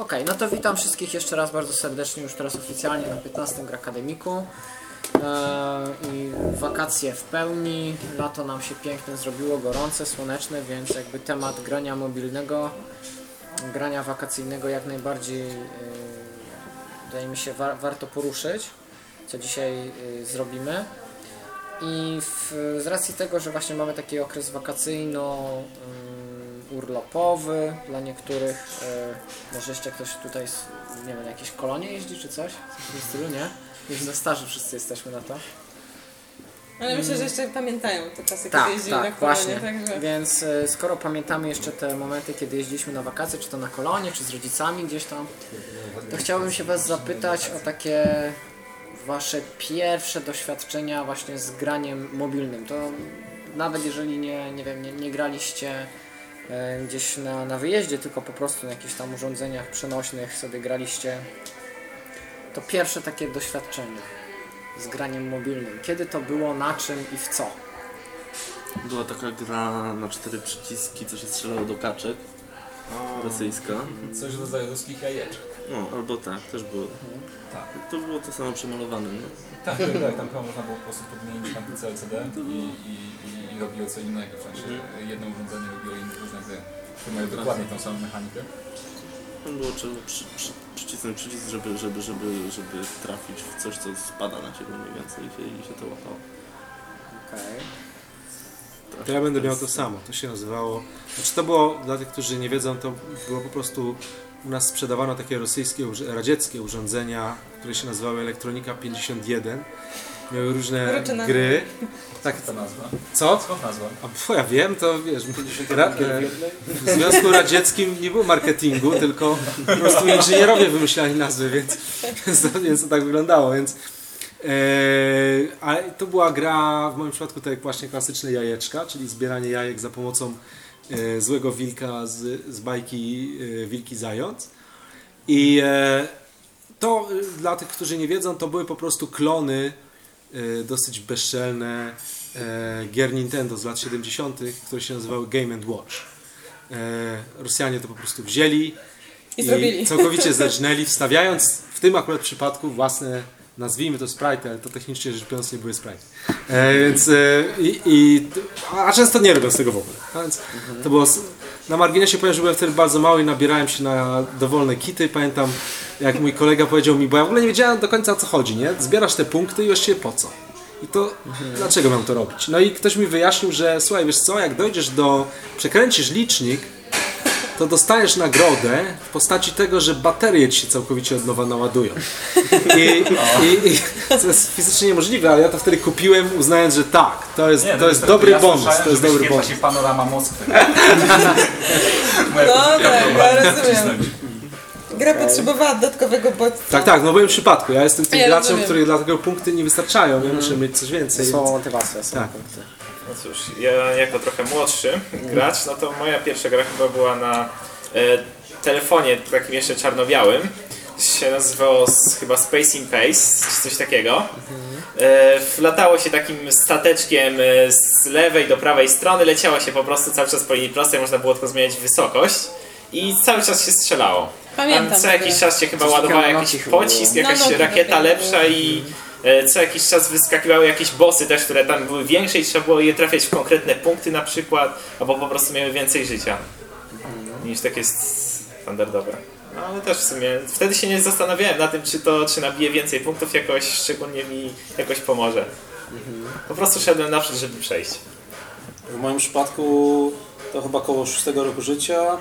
Okej, no to witam wszystkich jeszcze raz bardzo serdecznie, już teraz oficjalnie na 15 Gra Akademiku. Eee, I wakacje w pełni, lato nam się piękne zrobiło, gorące, słoneczne, więc jakby temat grania mobilnego, grania wakacyjnego jak najbardziej yy, wydaje mi się wa- warto poruszyć, co dzisiaj yy, zrobimy. I w, z racji tego, że właśnie mamy taki okres wakacyjno-urlopowy dla niektórych, e, może jeszcze ktoś tutaj, z, nie wiem, jakieś kolonie jeździ czy coś? Coś w tym stylu, nie? Już za starzy wszyscy jesteśmy na to. Ale myślę, że jeszcze pamiętają te czasy, Tak, kiedy jeździli na tak, kolonie, właśnie. także... Więc e, skoro pamiętamy jeszcze te momenty, kiedy jeździliśmy na wakacje, czy to na kolonie, czy z rodzicami gdzieś tam, to chciałbym się Was zapytać o takie Wasze pierwsze doświadczenia właśnie z graniem mobilnym. To nawet jeżeli nie, nie wiem, nie, nie graliście gdzieś na, na wyjeździe, tylko po prostu na jakichś tam urządzeniach przenośnych sobie graliście, to pierwsze takie doświadczenie z graniem mobilnym. Kiedy to było, na czym i w co? Była taka gra na cztery przyciski, co się strzelało do kaczek. Rosyjska. Coś w rodzaju ruskich jajeczek. No, albo tak, też było. Tak. To było to samo przemalowane, nie? Tak, tak, tak, tam chyba można było po prostu podmienić tamtyce LCD i, i, i, i robiło co innego. W sensie jedno urządzenie robiło inne różne gry, które mają dokładnie tą samą mechanikę. Tam było trzeba przy, przy, przycisnąć przycisk, żeby, żeby, żeby, żeby trafić w coś, co spada na ciebie mniej więcej i się, i się to łapało. Okej. To ja będę miał to samo. To się nazywało. Znaczy to było, dla tych, którzy nie wiedzą, to było po prostu. U nas sprzedawano takie rosyjskie, urz- radzieckie urządzenia, które się nazywały Elektronika 51. Miały różne nazwy. gry. Tak, Ta nazwa. co? Skąd nazwa? A bo ja wiem, to wiesz, ra, w Związku Radzieckim nie było marketingu, tylko po prostu inżynierowie wymyślali nazwy, więc, więc, to, więc to tak wyglądało, więc e, ale to była gra w moim przypadku tak jak właśnie klasyczne jajeczka, czyli zbieranie jajek za pomocą e, złego wilka z, z bajki e, Wilki Zając i e, to dla tych, którzy nie wiedzą, to były po prostu klony dosyć bezczelne e, gier Nintendo z lat 70., które się nazywały Game and Watch. E, Rosjanie to po prostu wzięli I zrobili. całkowicie zerżnęli, wstawiając w tym akurat przypadku własne, nazwijmy to sprite, ale to technicznie rzecz biorąc nie były sprite. E, więc e, i, i, a często nie robią z tego w ogóle. Więc to było na marginesie powiem, że byłem wtedy bardzo mały i nabierałem się na dowolne kity. Pamiętam, jak mój kolega powiedział mi, bo ja w ogóle nie wiedziałem do końca o co chodzi, nie? Zbierasz te punkty i właściwie po co? I to dlaczego mam to robić? No i ktoś mi wyjaśnił, że słuchaj, wiesz co, jak dojdziesz do, przekręcisz licznik, to dostajesz nagrodę w postaci tego, że baterie ci się całkowicie od nowa naładują. I, i, i co jest fizycznie niemożliwe, ale ja to wtedy kupiłem, uznając, że tak, to jest, to jest dobry ja bonus. To jest dobry bonus. się panorama Moskwy. No tak, ja rozumiem. Gra potrzebowała dodatkowego bodźca. Tak, tak, no w moim przypadku. Ja jestem tym Ja graczem, rozumiem. który dlatego punkty nie wystarczają. Ja muszę mieć coś więcej. Słowo motywacja są Tak. punkty. No cóż, ja jako trochę młodszy gracz, no to moja pierwsza gra chyba była na e, telefonie takim jeszcze czarno-białym. Się nazywało s- chyba Space in Pace, czy coś takiego. E, latało się takim stateczkiem e, z lewej do prawej strony, leciało się po prostu cały czas po linii prostej, można było tylko zmieniać wysokość i cały czas się strzelało. Pamiętam Tam co jakiś czas się chyba Coś ładował takiego na jakiś pocisk, jakaś rakieta lepsza i co jakiś czas wyskakiwały jakieś bossy też, które tam były większe i trzeba było je trafiać w konkretne punkty na przykład, albo po prostu miały więcej życia niż takie standardowe. No ale też w sumie wtedy się nie zastanawiałem na tym, czy to czy nabije więcej punktów jakoś, szczególnie mi jakoś pomoże. Po prostu szedłem naprzód, żeby przejść. W moim przypadku to chyba koło 6 roku życia,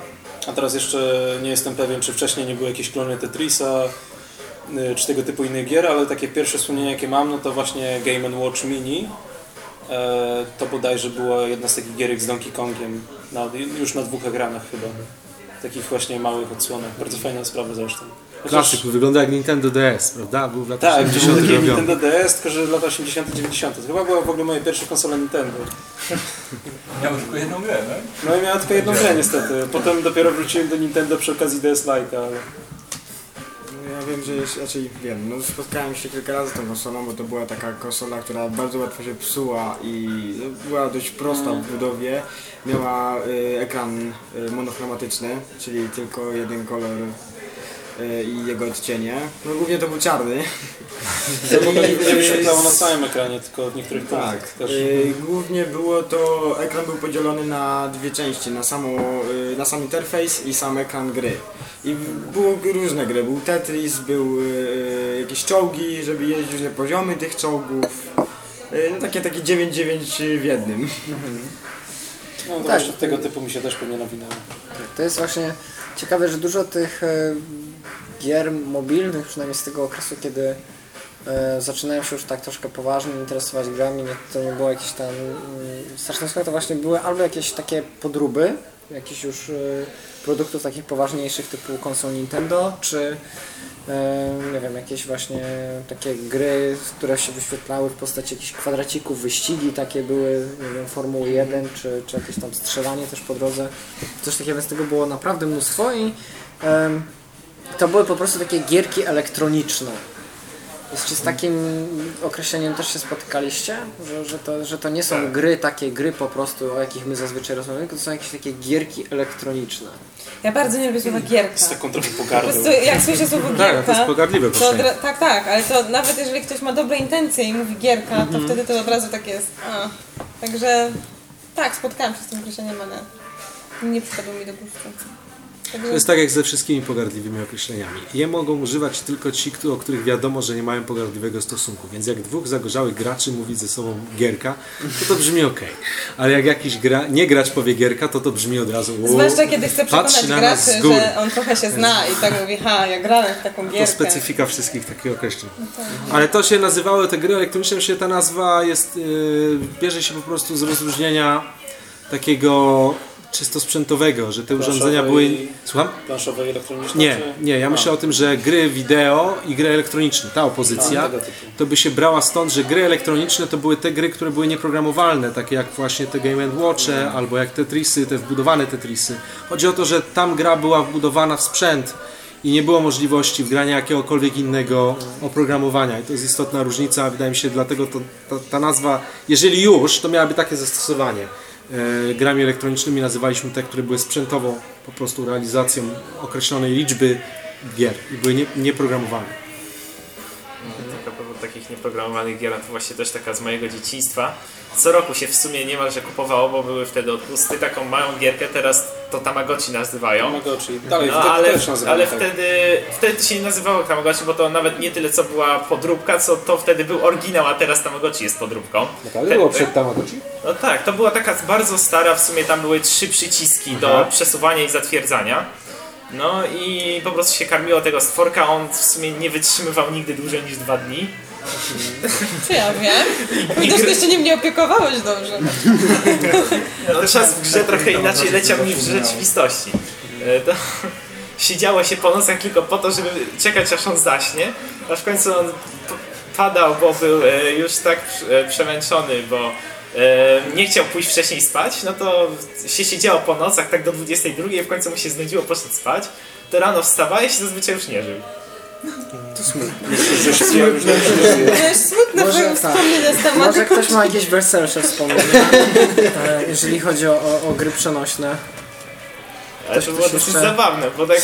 a teraz jeszcze nie jestem pewien, czy wcześniej nie były jakieś klony Tetrisa, czy tego typu innych gier, ale takie pierwsze wspomnienia jakie mam, no to właśnie Game Watch Mini. E, To bodajże była jedna z takich gierek z Donkey Kongiem, na, już na dwóch ekranach chyba. Takich właśnie małych odsłonach. Bardzo fajna sprawa zresztą. Chociaż- Klasyk, wygląda jak Nintendo DS, prawda? Był w latach Tak, 80. taki robiony. Nintendo DS, tylko że lata 80 90 To chyba była w ogóle moja pierwsza konsola Nintendo. Miał tylko jedną grę, no? No i miałem tylko jedną grę niestety. Potem dopiero wróciłem do Nintendo przy okazji DS Lite, ale... Ja wiem, że jest, raczej wiem, no spotkałem się kilka razy z tą konsolą, bo to była taka konsola, która bardzo łatwo się psuła i no, była dość prosta w budowie. Miała y, ekran y, monochromatyczny, czyli tylko jeden kolor i jego odcienie. No głównie to był czarny. To w ogóle nie wyświetlało na całym ekranie, tylko w niektórych Tak. punktach też. E, Głównie było to, ekran był podzielony na dwie części, na, samą, e, na sam interfejs i sam ekran gry. I było różne gry, był Tetris, był e, jakieś czołgi, żeby jeździć różne poziomy tych czołgów. E, No takie, takie 9-9 w jednym. No to Tak. właśnie tego typu mi się też pewnie nawinęło. To jest właśnie ciekawe, że dużo tych e, gier mobilnych, przynajmniej z tego okresu, kiedy e, zaczynałem się już tak troszkę poważnie interesować grami, nie, to nie było jakieś tam mm, straszne to właśnie były albo jakieś takie podróby, jakichś już e, produktów takich poważniejszych typu konsol Nintendo, czy nie wiem, jakieś właśnie takie gry, które się wyświetlały w postaci jakichś kwadracików, wyścigi takie były, nie wiem, Formuły 1, czy, czy jakieś tam strzelanie też po drodze. Coś takiego, więc tego było naprawdę mnóstwo i em, to były po prostu takie gierki elektroniczne. Jest- Czy z takim określeniem też się spotykaliście? Że, że, to, że to nie są gry, takie gry po prostu, o jakich my zazwyczaj rozmawiamy, tylko to są jakieś takie gierki elektroniczne. Ja bardzo nie lubię słowa gierka. Z taką trochę Po pogardą. prostu jak słyszę słowo Tak, no to jest gierka, pogardliwe to odra- tak, tak, ale to nawet jeżeli ktoś ma dobre intencje i mówi gierka, to wtedy to od razu tak jest. A. Także tak, spotkałam się z tym określeniem, ale nie przypadło mi do gustu. To jest tak jak ze wszystkimi pogardliwymi określeniami. Je mogą używać tylko ci, o których wiadomo, że nie mają pogardliwego stosunku. Więc jak dwóch zagorzałych graczy mówi ze sobą gierka, to to brzmi ok. Ale jak jakiś gra, nie gracz powie gierka, to to brzmi od razu. "Uuu, Zwłaszcza kiedy chce przekonać na graczy, że on trochę się zna i tak mówi, ha, ja grałem w taką To gierkę. specyfika wszystkich takich określeń. Ale to się nazywało, te gry elektroniczne, się ta nazwa jest, yy, bierze się po prostu z rozróżnienia takiego czysto sprzętowego, że te urządzenia były... Słucham? Planszowej elektronicznej? Nie, nie, ja myślę o tym, że gry wideo i gry elektroniczne, ta opozycja, A, to by się brała stąd, że gry elektroniczne to były te gry, które były nieprogramowalne, takie jak właśnie te Game Watche, albo jak Tetrisy, te wbudowane Tetrisy. Chodzi o to, że tam gra była wbudowana w sprzęt i nie było możliwości wgrania jakiegokolwiek innego oprogramowania. I to jest istotna różnica, wydaje mi się, dlatego to, ta, ta nazwa, jeżeli już, to miałaby takie zastosowanie. E, grami elektronicznymi nazywaliśmy te, które były sprzętowo po prostu realizacją określonej liczby gier i były nie, nieprogramowane. Takich nieprogramowanych gier, to właśnie też taka z mojego dzieciństwa. Co roku się w sumie niemalże kupowało, bo były wtedy odpusty, taką małą gierkę, teraz to Tamagotchi nazywają. Tamagotchi. Dalej, No, wtedy ale, też nazywamy ale tak. wtedy, wtedy to się nie nazywało Tamagotchi, bo to nawet nie tyle co była podróbka, co to wtedy był oryginał, a teraz Tamagotchi jest podróbką. Naprawdę było przed Tamagotchi? No tak, to była taka bardzo stara, w sumie tam były trzy przyciski do przesuwania i zatwierdzania. No i po prostu się karmiło tego stworka, on w sumie nie wytrzymywał nigdy dłużej niż dwa dni. Czy ja wiem? Widocznie jeszcze nim nie opiekowałeś dobrze. No, czas w grze trochę inaczej leciał niż w rzeczywistości. E, To siedziało się po nocach tylko po to, żeby czekać aż on zaśnie, aż w końcu on padał, bo był e, już tak e, przemęczony, bo nie chciał pójść wcześniej spać, no to się siedziało po nocach tak do 22, w końcu mu się znudziło, poszedł spać, to rano wstawałeś i zazwyczaj już nie żył. Że się już dobrze nie żyje. To jest smutne Może tak. wspomnienie z tematu. Może ktoś ma jakieś weselsze wspomnienia, e, jeżeli chodzi o, o, o gry przenośne. Ale Ktoś to ktoś było dosyć jeszcze- zabawne, bo tak... E,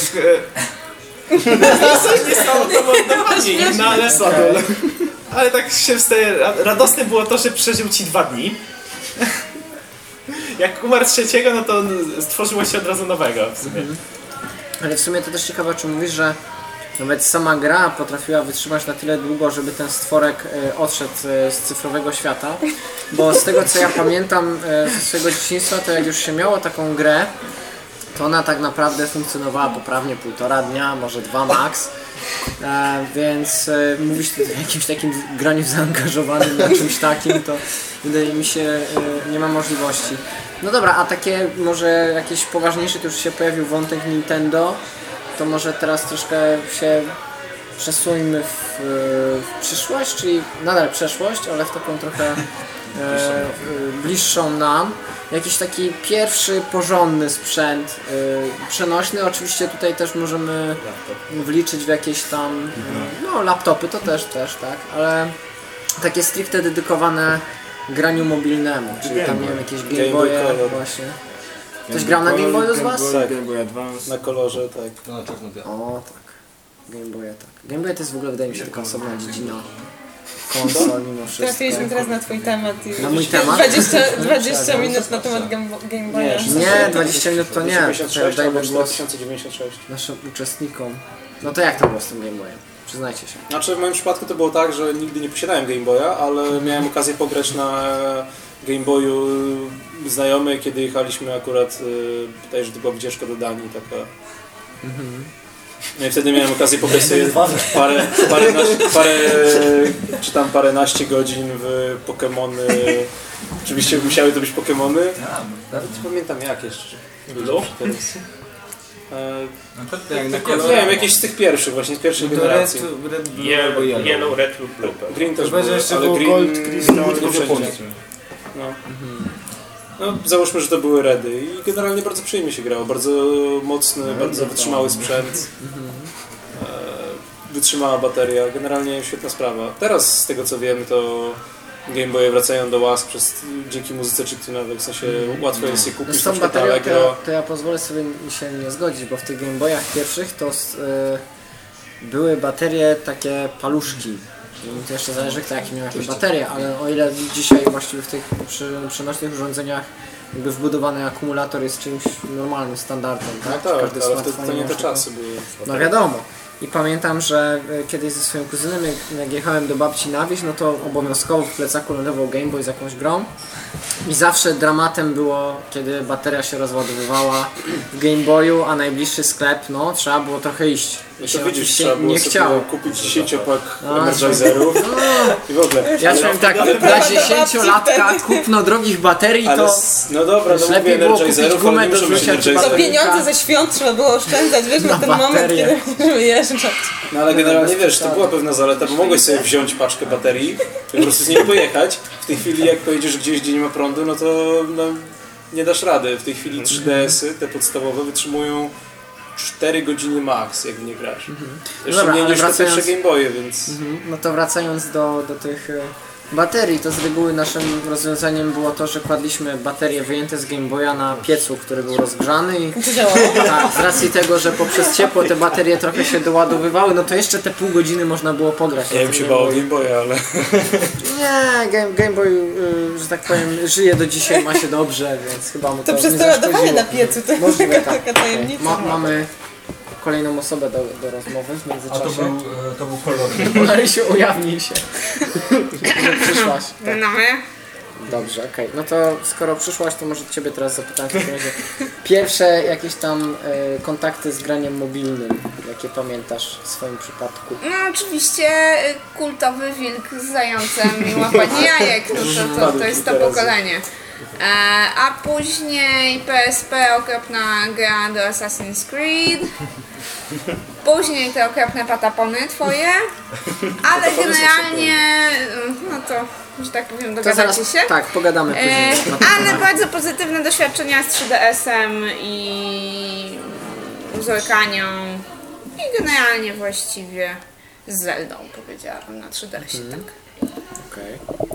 coś nie stało to im, no ale... Ale tak się wstaje, ra- radosne było to, że przeżył ci dwa dni. Jak umarł trzeciego, no to stworzyło się od razu nowego w sumie. Ale w sumie to też ciekawe, o czym mówisz, że nawet sama gra potrafiła wytrzymać na tyle długo, żeby ten stworek e, odszedł e, z cyfrowego świata. Bo z tego co ja pamiętam e, ze swojego dzieciństwa, to jak już się miało taką grę, to ona tak naprawdę funkcjonowała poprawnie półtora dnia, może dwa max. Więc e, mówić o jakimś takim graniu zaangażowanym na czymś takim, to wydaje mi się nie ma możliwości. No dobra, a takie może jakieś poważniejsze, to już się pojawił wątek Nintendo, to może teraz troszkę się przesuńmy w, w przyszłość, czyli nadal przeszłość, ale w taką trochę e, e, bliższą nam. Jakiś taki pierwszy porządny sprzęt e, przenośny. Oczywiście tutaj też możemy wliczyć w jakieś tam no laptopy, to też też, tak, ale takie stricte dedykowane graniu mobilnemu, czyli tam nie wiem, jakieś Game Game Boy Boye właśnie. Ktoś grał na Game Boyu z was? Game Boy, Game Boy Advance. Na kolorze, tak. No, czarno-białe. O, tak. Game Boya, tak. Game Boy to jest w ogóle, wydaje mi się, taka osobna dziedzina konsol mimo wszystko. Trafiliśmy teraz na twój temat i Na mój temat? 20, 20 minut na temat Game Boya. Nie, 20 minut to nie. To 96 dajmy albo głos 2096. naszym uczestnikom. No to jak to było z tym Game Boyem? Przyznajcie się. Znaczy w moim przypadku to było tak, że nigdy nie posiadałem Game Boya, ale miałem okazję pograć na Game Boyu znajomej, kiedy jechaliśmy akurat, y, bodajże to była wycieczka do Danii taka. No i wtedy miałem okazję pograć sobie parę, parę, parę, czy tam paręnaście godzin w Pokémony. Oczywiście musiały to być Pokémony. Nawet nie pamiętam jak jeszcze. Blue? E, No to, to, Jak na to, nie wiem, jakieś z tych pierwszych, właśnie z pierwszej To red, generacji. red, blue Yellow, yellow. red lub blue. Green też Chyba, że był, jeszcze ale było Green Gold, Crystal, tylko tylko w Japonii. No. no, załóżmy, że to były Redy i generalnie bardzo przyjemnie się grało. Bardzo mocny, bardzo wytrzymały sprzęt. E, Wytrzymała bateria. Generalnie świetna sprawa. Teraz z tego co wiem, to Game Boye wracają do łask przez, dzięki muzyce chiptunowej, w sensie łatwo jest je No kupić z na baterią to, ja- to ja pozwolę sobie się nie zgodzić, bo w tych Game Boyach pierwszych to y, były baterie takie paluszki. To jeszcze zależy kto jaki miał jakie baterie, ale o ile dzisiaj właściwie w tych przy, przenośnych urządzeniach jakby wbudowany akumulator jest czymś normalnym, standardem, No tak? tak, Każdy ale wtedy to nie te czasy były. No wiadomo. I pamiętam, że e, kiedyś ze swoim kuzynem, jak- jak jechałem do babci na wieś, no to obowiązkowo w plecaku lądował Game Boy z jakąś grą. I zawsze dramatem było, kiedy bateria się rozładowywała w Game Boyu, a najbliższy sklep, no trzeba było trochę iść. No się to widzisz, trzeba było nie sobie chciało. kupić 10-pak No, Energizerów i w ogóle. Ja powiem tak, dla dziesięciolatka kupno drogich baterii to no dobra, no mówię lepiej było kupić gumę do rzucia czy. To pieniądze ze świąt trzeba było oszczędzać, wiesz, na, Na ten moment, kiedy wyjeżdżać. No ale generalnie wiesz, to była pewna zaleta, bo mogłeś sobie wziąć paczkę baterii i po prostu z niej pojechać. W tej chwili jak pojedziesz gdzieś, gdzie nie ma prądu, no to no, nie dasz rady. W tej chwili 3DS-y, te podstawowe, wytrzymują 4 godziny max, jak nie grasz. Jeszcze Dobra, mniej niż te wracając- pierwsze Game Boye, więc... Mhm. No to wracając do, do tych e, baterii, to z reguły naszym rozwiązaniem było to, że kładliśmy baterie wyjęte z Game Boya na piecu, który był rozgrzany i tak, z racji tego, że poprzez ciepło te baterie trochę się doładowywały, no to jeszcze te pół godziny można było pograć. Ja bym się Game bał. Game Boya, ale... Nie, Game, Game Boy, y, że tak powiem, żyje do dzisiaj, ma się dobrze, więc chyba mu to, To przez nie to ładowanie na piecu, to Możliwe, taka, tak. taka tajemnica. Ma, mamy kolejną osobę do, do rozmowy w a to międzyczasie. był, e, to był kolor. Marysiu, ujawnij się. że przyszłaś. Tak. No my? Dobrze, okej. No to skoro przyszłaś, to może Ciebie teraz zapytam w takim razie. Pierwsze jakieś tam e, kontakty z graniem mobilnym, jakie pamiętasz w swoim przypadku? No oczywiście y, kultowy wilk z zającem i łapanie jajek, no to, to, to jest to pokolenie. E, a później PSP, okropna gra do Assassin's Creed. Później te okropne patapony twoje. Ale generalnie, no to, że tak powiem, To dogadacie zaraz, się. tak, pogadamy E, później. ale bardzo pozytywne doświadczenia z 3DS-em i z Orkanią i generalnie właściwie z Zeldą powiedziałabym na 3DS-ie, Mhm. tak. Okej. No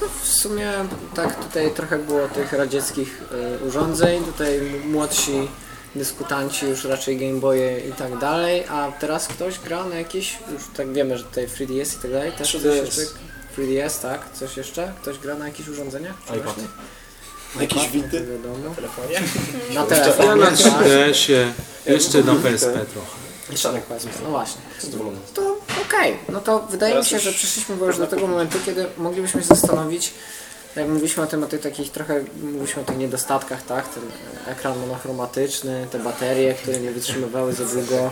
to w sumie tak tutaj trochę było tych radzieckich y, urządzeń, tutaj młodsi dyskutanci już raczej Game Boye i tak dalej, a teraz ktoś gra na jakieś, już tak wiemy, że tutaj 3DS i tak dalej, też coś 3DS. jeszcze? 3DS, tak, coś jeszcze? Ktoś gra na jakichś urządzeniach? iPad. Właśnie? Jakieś iPad, windy? Wiadomo. telefonie. Na telefonie, na tak. 3DS-ie, jeszcze na PSP trochę. Na PSP, no właśnie. To okej, no to wydaje mi Teraz się, już- że przyszliśmy już do tego momentu, kiedy moglibyśmy się zastanowić, jak mówiliśmy o tym, o tych takich trochę, mówiliśmy o tych niedostatkach, tak, ten ekran monochromatyczny, te baterie, które nie wytrzymywały za długo,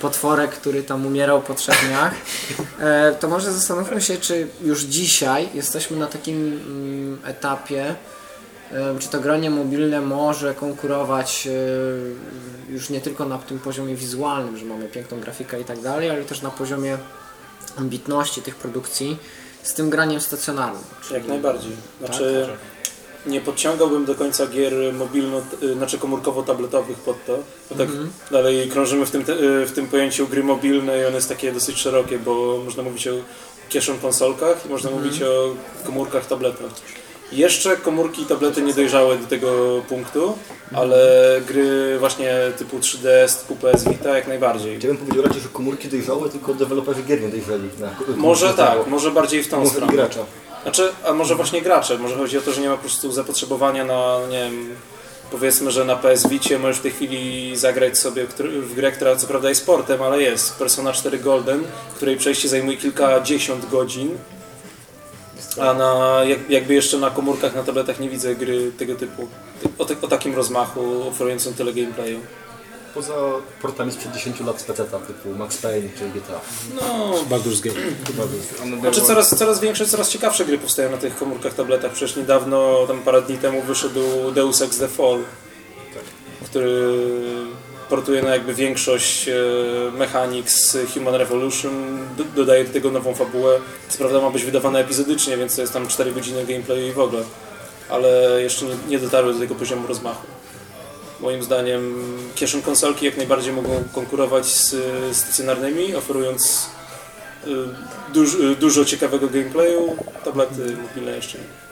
potworek, który tam umierał po trzech dniach, e, to może zastanówmy się, czy już dzisiaj jesteśmy na takim mm, etapie, czy to granie mobilne może konkurować e, już nie tylko na tym poziomie wizualnym, że mamy piękną grafikę i tak dalej, ale też na poziomie ambitności tych produkcji z tym graniem stacjonarnym. Jak najbardziej. Znaczy, nie podciągałbym do końca gier mobilno, y, znaczy komórkowo-tabletowych pod to. Bo tak dalej krążymy w tym, y, w tym pojęciu gry mobilne i ono jest takie dosyć szerokie, bo można mówić o kieszon konsolkach i można mówić o komórkach, tabletach. Jeszcze komórki i tablety nie dojrzały do tego punktu, ale gry właśnie typu 3DS, typu PS Vita jak najbardziej. Ja bym powiedział raczej, że komórki dojrzały, tylko deweloperzy gier nie dojrzeli. Na Może tak, może bardziej w tą Może stronę. gracza. Znaczy, a może właśnie gracze, może chodzi o to, że nie ma po prostu zapotrzebowania na, nie wiem, powiedzmy, że na PS Vicie możesz w tej chwili zagrać sobie w grę, która co prawda jest sportem, ale jest Persona 4 Golden, której przejście zajmuje kilkadziesiąt godzin, a na, jak, jakby jeszcze na komórkach, na tabletach nie widzę gry tego typu, o, te, o takim rozmachu, oferującą tyle gameplayu. Poza portami sprzed 10 lat z PC typu Max Payne czy GTA. No, Baldur's Gate. Znaczy coraz, coraz większe, coraz ciekawsze gry powstają na tych komórkach, tabletach. Przecież niedawno, tam parę dni temu wyszedł Deus Ex The Fall, który portuje na jakby większość e, mechanik z Human Revolution, do, dodaje do tego nową fabułę. Co prawda ma być wydawane epizodycznie, więc to jest tam 4 godziny gameplayu i w ogóle. Ale jeszcze nie, dotarły do tego poziomu rozmachu. Moim zdaniem kieszeń konsolki jak najbardziej mogą konkurować z e, stacjonarnymi, oferując duż, y, dużo ciekawego gameplayu, tablety mobilne jeszcze nie.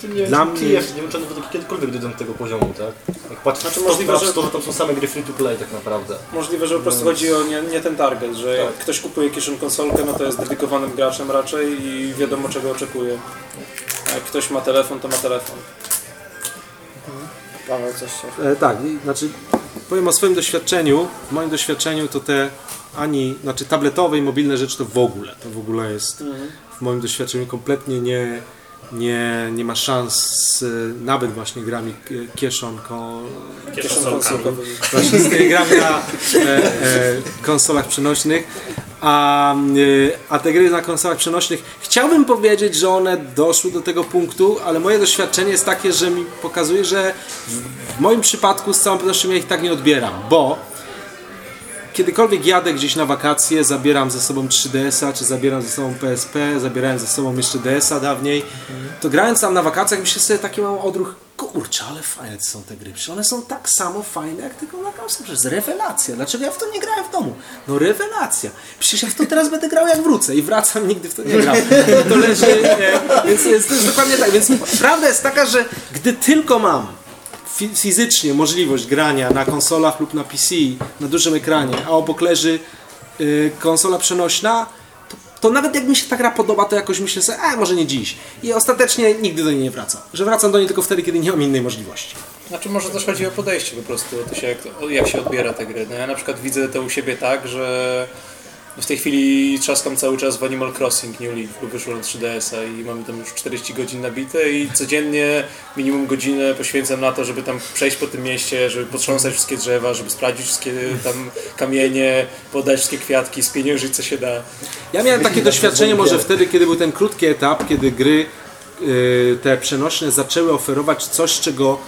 Znaczy, nie, Dla Dla mnie- mnie... jeszcze nie wiem, czy one będą kiedykolwiek dojdą do tego poziomu, tak? Jak patrzę Znaczy, możliwe, że- to, że tam są same gry free to play tak naprawdę. Możliwe, że po prostu chodzi o nie, nie ten target, że jak ktoś kupuje kieszeń konsolkę, no to jest dedykowanym graczem raczej i wiadomo czego oczekuje. A jak ktoś ma telefon, to ma telefon. Paweł, coś się... E, tak, i, znaczy powiem o swoim doświadczeniu. W moim doświadczeniu to te ani, znaczy tabletowe i mobilne rzeczy to w ogóle. To w ogóle jest w moim doświadczeniu kompletnie nie, nie, nie ma szans z, nawet właśnie grami kieszonką, Kieszonką. właśnie z tymi grami na e, e, konsolach przenośnych. A, e, a te gry na konsolach przenośnych, chciałbym powiedzieć, że one doszły do tego punktu, ale moje doświadczenie jest takie, że mi pokazuje, że w, w moim przypadku z całą pewnością ja ich tak nie odbieram, bo kiedykolwiek jadę gdzieś na wakacje, zabieram ze sobą 3DS-a, czy zabieram ze sobą PSP, zabierałem ze sobą jeszcze DS-a dawniej, to grając tam na wakacjach myślę sobie taki mam odruch, kurczę, ale fajne to są te gry, przecież one są tak samo fajne jak tylko na konsolę, przecież rewelacja, dlaczego ja w to nie grałem w domu? No rewelacja, przecież ja w to teraz będę grał jak wrócę. I wracam, nigdy w to nie gram, to leży, nie? Więc jest, to jest dokładnie tak, więc prawda jest taka, że gdy tylko mam fizycznie możliwość grania na konsolach lub na PC na dużym ekranie, a obok leży y, konsola przenośna, to, to nawet jak mi się ta gra podoba, to jakoś myślę sobie, a może nie dziś. I ostatecznie nigdy do niej nie wracam. Że wracam do niej tylko wtedy, kiedy nie mam innej możliwości. Znaczy może też chodzi o podejście po prostu, to się, jak, jak się odbiera te gry. No ja na przykład widzę to u siebie tak, że w tej chwili trzaskam cały czas w Animal Crossing New Leaf, bo wyszło na 3DS-a i mamy tam już 40 godzin nabite i codziennie minimum godzinę poświęcam na to, żeby tam przejść po tym mieście, żeby potrząsać wszystkie drzewa, żeby sprawdzić wszystkie tam kamienie, podać wszystkie kwiatki, spieniężyć co się da. Ja miałem takie doświadczenie może wtedy, kiedy był ten krótki etap, kiedy gry y, te przenośne zaczęły oferować coś, czego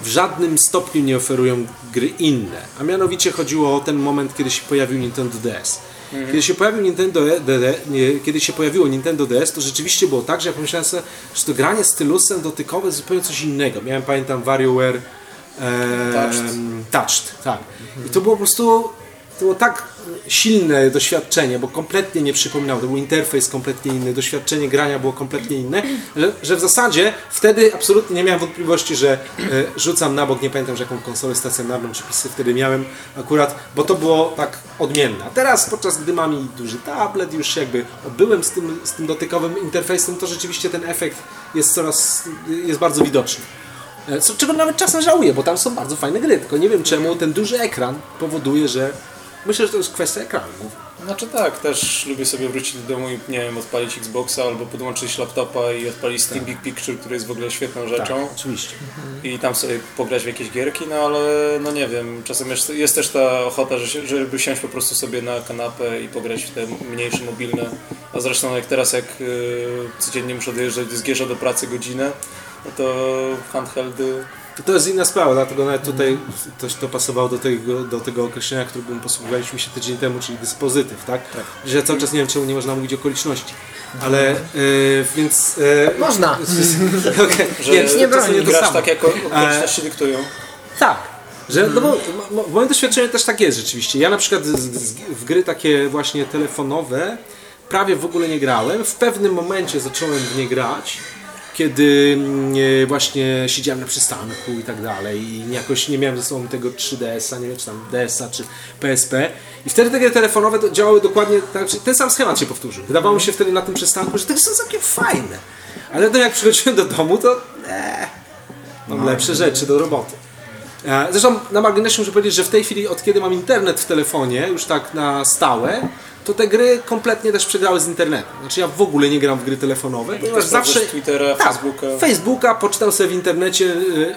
w żadnym stopniu nie oferują gry inne. A mianowicie chodziło o ten moment, kiedy się pojawił Nintendo DS. Kiedy się pojawił Nintendo DD, kiedy się pojawiło Nintendo DS, to rzeczywiście było tak, że ja pomyślałem sobie, że to granie stylusem dotykowe jest zupełnie coś innego. Miałem, pamiętam, WarioWare Touched. Touched, tak. I to było po prostu to było tak silne doświadczenie, bo kompletnie nie przypominało, to był interfejs kompletnie inny, doświadczenie grania było kompletnie inne, że, że w zasadzie wtedy absolutnie nie miałem wątpliwości, że e, rzucam na bok, nie pamiętam, że jaką konsolę stacjonarną czy pisy wtedy miałem akurat, bo to było tak odmienne. A teraz, podczas gdy mam i duży tablet, już jakby obyłem z tym, z tym dotykowym interfejsem, to rzeczywiście ten efekt jest coraz, jest bardzo widoczny. E, Co, czego nawet czasem żałuję, bo tam są bardzo fajne gry, tylko nie wiem czemu ten duży ekran powoduje, że myślę, że to jest kwestia ekranu. Znaczy tak, też lubię sobie wrócić do domu i nie wiem, odpalić Xboxa albo podłączyć laptopa i odpalić Steam Big Picture, który jest w ogóle świetną rzeczą. Tak, oczywiście. i tam sobie pograć w jakieś gierki, no ale no nie wiem, czasem jest, jest też ta ochota, że żeby siąść po prostu sobie na kanapę i pograć w te mniejsze mobilne. A zresztą jak teraz jak y, codziennie muszę dojeżdżać z Gierza do pracy godzinę, no to handheldy To jest inna sprawa, dlatego nawet tutaj to, to pasowało do tego, do tego określenia, którym posługiwaliśmy się tydzień temu, czyli dyspozytyw, tak? Że ja cały czas nie wiem, czemu nie można mówić okoliczności. Ale, e, więc... E, Można. okay. że nie, nie, to, to nie grasz tak jak okoliczności dyktują. Tak. Że, no bo, mo- w moim doświadczeniu też tak jest rzeczywiście. Ja na przykład z, z, w gry takie właśnie telefonowe prawie w ogóle nie grałem. W pewnym momencie zacząłem w nie grać, kiedy mm, e, właśnie siedziałem na przystanku i tak dalej i jakoś nie miałem ze sobą tego 3DS-a, nie wiem czy tam DS-a czy PSP i wtedy te gry telefonowe działały dokładnie, tak, znaczy ten sam schemat się powtórzył. Wydawało mi się wtedy na tym przystanku, że te są całkiem fajne, ale to jak przychodziłem do domu to ee, mam lepsze rzeczy do roboty. E, Zresztą na marginesie muszę powiedzieć, że w tej chwili od kiedy mam internet w telefonie, już tak na stałe, to te gry kompletnie też przegrały z internetem. Znaczy ja w ogóle nie gram w gry telefonowe, ponieważ zawsze... Twittera, Tak, Facebooka. Facebooka, poczytał sobie w internecie. y,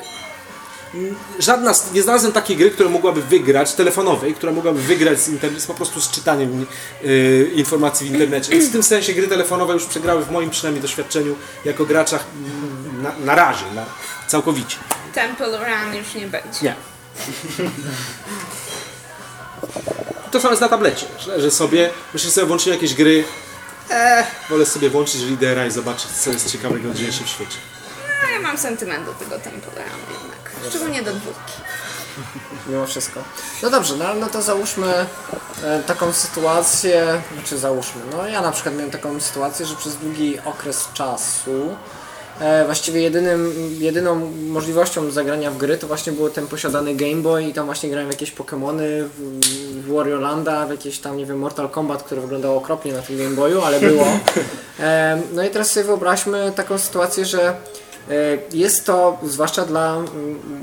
y, Żadna, nie znalazłem takiej gry, która mogłaby wygrać, telefonowej, która mogłaby wygrać z internetu, po prostu z czytaniem y, informacji w internecie. Więc w tym sensie gry telefonowe już przegrały w moim przynajmniej doświadczeniu jako graczach mm, na, na razie, na, całkowicie. Temple Run już nie będzie. Nie. To samo jest na tablecie, że, że sobie, myślę sobie włączyć jakieś gry, eh, wolę sobie włączyć lidera i zobaczyć co jest ciekawego dzieje się w świecie. No, ja mam sentyment do tego Temple Run jednak. Szczególnie do dwójki. mimo wszystko. No dobrze, no, no to załóżmy e, taką sytuację, znaczy załóżmy, no ja na przykład miałem taką sytuację, że przez długi okres czasu właściwie jedynym, jedyną możliwością zagrania w gry to właśnie był ten posiadany Game Boy i tam właśnie grałem w jakieś Pokémony, w, Wario Landa, w jakieś tam, nie wiem, Mortal Kombat, które wyglądało okropnie na tym Game Boyu, ale było. E, no i teraz sobie wyobraźmy taką sytuację, że E, Jest to, zwłaszcza dla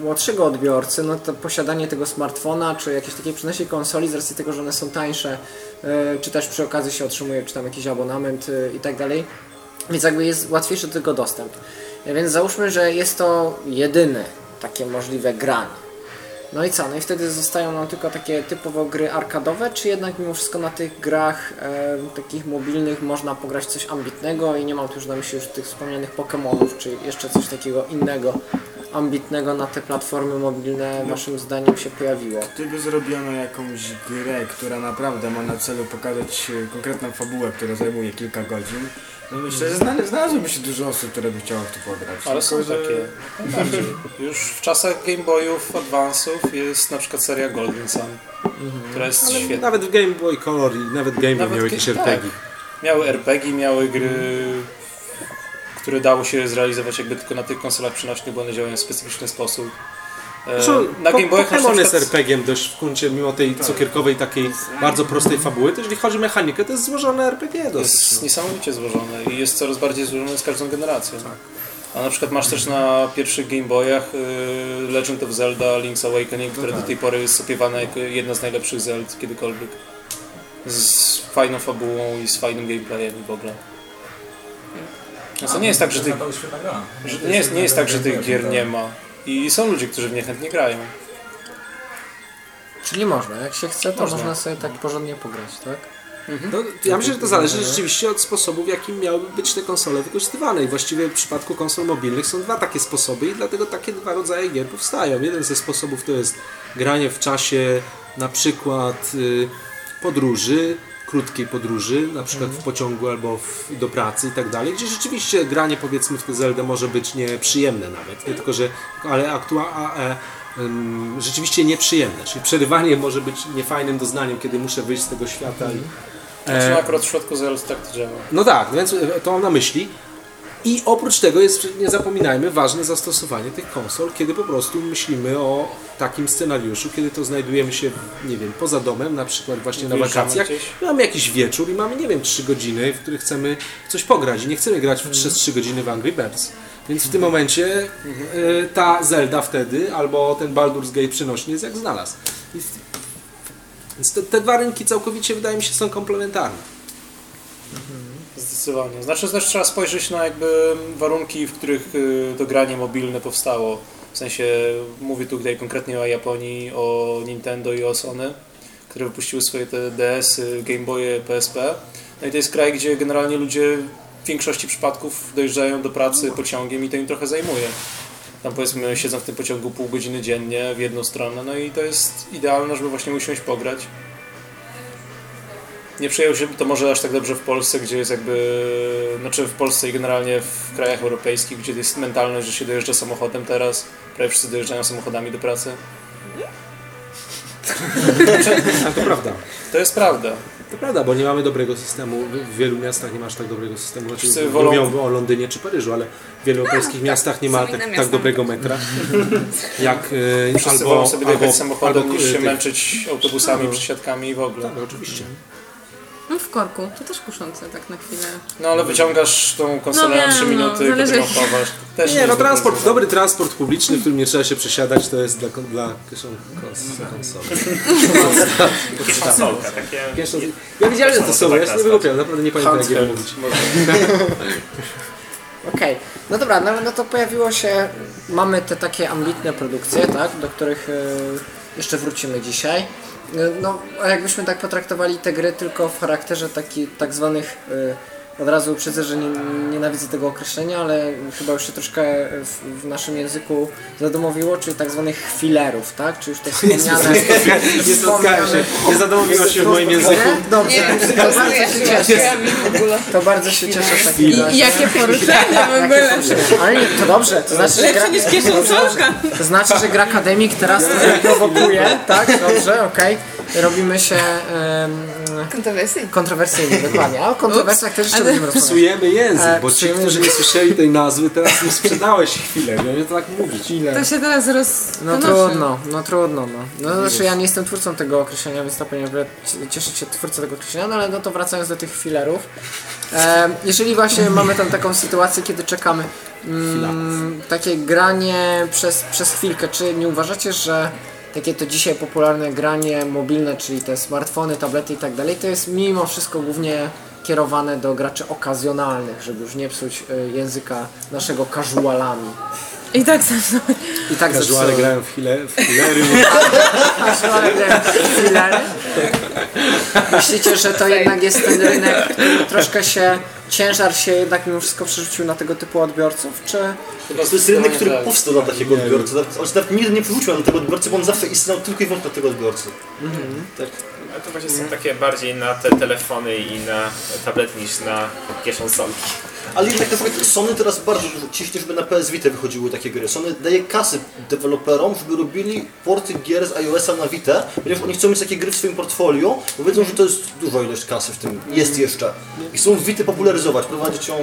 młodszego odbiorcy, no to posiadanie tego smartfona, czy jakiejś takiej przenośnej konsoli, z racji tego, że one są tańsze, e, czy też przy okazji się otrzymuje, czy tam jakiś abonament e, i tak dalej, więc jakby jest łatwiejszy do tego dostęp. E, Więc załóżmy, że jest to jedyne takie możliwe granie. No i co? No i wtedy zostają nam tylko takie typowo gry arkadowe, czy jednak mimo wszystko na tych grach e, takich mobilnych można pograć coś ambitnego i nie mam tu już na myśli już tych wspomnianych Pokémonów, czy jeszcze coś takiego innego ambitnego na te platformy mobilne waszym zdaniem się pojawiło? Gdyby zrobiono jakąś grę, która naprawdę ma na celu pokazać e, konkretną fabułę, która zajmuje kilka godzin, no myślę, że znalaz- znalazłoby się dużo osób, które by chciało w to pograć. Ale są Tylko, że- takie. Najbardziej. Już w czasach Game Boyów, Advance'ów jest na przykład seria Golden Sun, która jest Ale świetna. nawet w Game Boy Color i nawet Game Boy Nawet miał ge- jakieś tak. RPG. Miały RPG, miały gry, które dało się zrealizować jakby tylko na tych konsolach przenośnych, bo one działają w specyficzny sposób. E, Zresztą Na po- Game Boyach Pokémon jest przykład... RPG-iem dość w kuncie, mimo tej cukierkowej takiej bardzo prostej fabuły, to jeżeli chodzi o mechanikę, to jest złożone RPG dosyć. jest no. niesamowicie złożone i jest coraz bardziej złożone z każdą generacją. A na przykład masz też na pierwszych Game Boyach y, Legend of Zelda Link's Awakening, które do tej pory jest opiewane jako jedna z najlepszych Zeld kiedykolwiek. Z fajną fabułą i z fajnym gameplayem i w ogóle. Więc to nie jest tak, że tych, nie jest, nie jest tak, że tych gier nie ma. I są ludzie, którzy w nie chętnie grają. Czyli można, jak się chce, to Można. można, sobie tak porządnie pograć, tak? No, ja myślę, że to zależy rzeczywiście od sposobu, w jakim miałyby być te konsole wykorzystywane. I właściwie w przypadku konsol mobilnych są dwa takie sposoby i dlatego takie dwa rodzaje gier powstają. Jeden ze sposobów to jest granie w czasie na przykład y, podróży, krótkiej podróży, na przykład w pociągu albo w, do pracy i tak dalej, gdzie rzeczywiście granie powiedzmy w tę Zeldę może być nieprzyjemne nawet, nie tylko, że ale aktualnie rzeczywiście nieprzyjemne, czyli przerywanie może być niefajnym doznaniem, kiedy muszę wyjść z tego świata i Znaczy E, akurat w przypadku Zeld tak to działa. no tak, więc e, to mam na myśli. I oprócz tego jest, nie zapominajmy, ważne zastosowanie tych konsol, kiedy po prostu myślimy o takim scenariuszu, kiedy to znajdujemy się, nie wiem, poza domem, na przykład właśnie na wakacjach. gdzieś. Mamy jakiś wieczór i mamy, nie wiem, 3 godziny, w których chcemy coś pograć i nie chcemy grać w- przez 3 godziny w Angry Birds. Więc w tym momencie e, ta Zelda wtedy, albo ten Baldur's Gate przynośny jest jak znalazł. Więc te, te dwa rynki całkowicie, wydaje mi się, są komplementarne. Zdecydowanie. Znaczy też trzeba spojrzeć na jakby warunki, w których y, to granie mobilne powstało. W sensie mówię tutaj konkretnie o Japonii, o Nintendo i o Sony, które wypuściły swoje te DS-y, Game Boye, PSP. No i to jest kraj, gdzie generalnie ludzie w większości przypadków dojeżdżają do pracy pociągiem i to im trochę zajmuje. Tam powiedzmy siedzą w tym pociągu pół godziny dziennie w jedną stronę, no i to jest idealne, żeby właśnie usiąść pograć. Nie przyjął się to może aż tak dobrze w Polsce, gdzie jest jakby, znaczy w Polsce i generalnie w krajach europejskich, gdzie jest mentalność, że się dojeżdża samochodem teraz. Prawie wszyscy dojeżdżają samochodami do pracy. A to prawda. To jest prawda. To prawda, bo nie mamy dobrego systemu. W wielu miastach nie masz tak dobrego systemu. Znaczy, Wszyscy wolą- mówią o Londynie czy Paryżu, ale w wielu europejskich miastach nie ma tak, tak dobrego metra. jak e, Wszyscy albo, wolą sobie albo, dojechać samochodem albo, niż się tych- męczyć autobusami, No. przesiadkami i w ogóle. Tak, oczywiście. No w korku, to też kuszące tak na chwilę. No ale wyciągasz tą konsolę No na 3 wiem, no, minuty, zależy- potem ją chowasz. Też Nie, no jest transport, dobre dobry transport publiczny, w którym nie trzeba się przesiadać, to jest dla, kon- dla kieszon, kons, konsoli. Konsolka, takie... Kieszon, ja widziałem, że to są, ja się nie wygłupiam, naprawdę nie pamiętam jak je mówić. Okej, no dobra, no, no to pojawiło się, mamy te takie ambitne produkcje, tak, do których e, jeszcze wrócimy dzisiaj. E, No, a jakbyśmy tak potraktowali te gry tylko w charakterze taki, tak zwanych, e, od razu uprzedzę, że nie, nienawidzę tego określenia, ale chyba już się troszkę w, w naszym języku zadomowiło, czyli tak zwanych chwillerów, tak, czy już te wspomniane... Nie spotkałem się, nie zadomowiło się w moim języku. Dobrze, Nie to to bardzo się cieszę. To bardzo się cieszę w takim razie. I jakie poruszenie w ogóle. Ale nie, to dobrze, to znaczy, że gra, Lepsze niż kieszonka. to znaczy, że gra Akademik teraz trochę prowokuje, tak? Dobrze, okej. Robimy się um, Kontrowersyjnie. kontrowersyjni, dokładnie. A o kontrowersjach też jeszcze ale będziemy rozmawiać. Psujemy język, E, bo ci, psujemy którzy nie słyszeli tej nazwy, teraz mi sprzedałeś chwilę, nie wiem to tak mówić. To się teraz roz... No trudno, no trudno, no. No znaczy ja nie jestem twórcą tego określenia, więc w ogóle cieszyć się twórca tego określenia, no ale no to wracając do tych filerów. E, jeżeli właśnie mamy tam taką sytuację, kiedy czekamy, mm, takie granie przez, przez chwilkę, czy nie uważacie, że takie to dzisiaj popularne granie mobilne, czyli te smartfony, tablety i tak dalej, to jest mimo wszystko głównie kierowane do graczy okazjonalnych, żeby już nie psuć e, języka naszego casualami. I tak zawsze. I tak Casuale grają w hilery. Casuale grają w filary. Myślicie, że to jednak jest ten rynek, który troszkę się, ciężar się jednak mimo wszystko przerzucił na tego typu odbiorców, czy... Chyba To jest rynek, który tak. powstał dla takiego odbiorcy. Nawet- On się nawet nigdy nie przerzucił na tego odbiorcy, bo on zawsze istniał tylko i wyłącznie dla tego odbiorcy. Tak. Ale to właśnie są takie bardziej na te telefony i na tablety niż na kieszonsolki. Ale jednak na przykład Sony teraz bardzo dużo ciśnie, żeby na PS Vita wychodziły takie gry. Sony daje kasy deweloperom, żeby robili porty gier z iOS-a na Vita, ponieważ oni chcą mieć takie gry w swoim portfolio, bo wiedzą, że to jest duża ilość kasy w tym, jest jeszcze. I chcą Vita popularyzować, prowadzić ją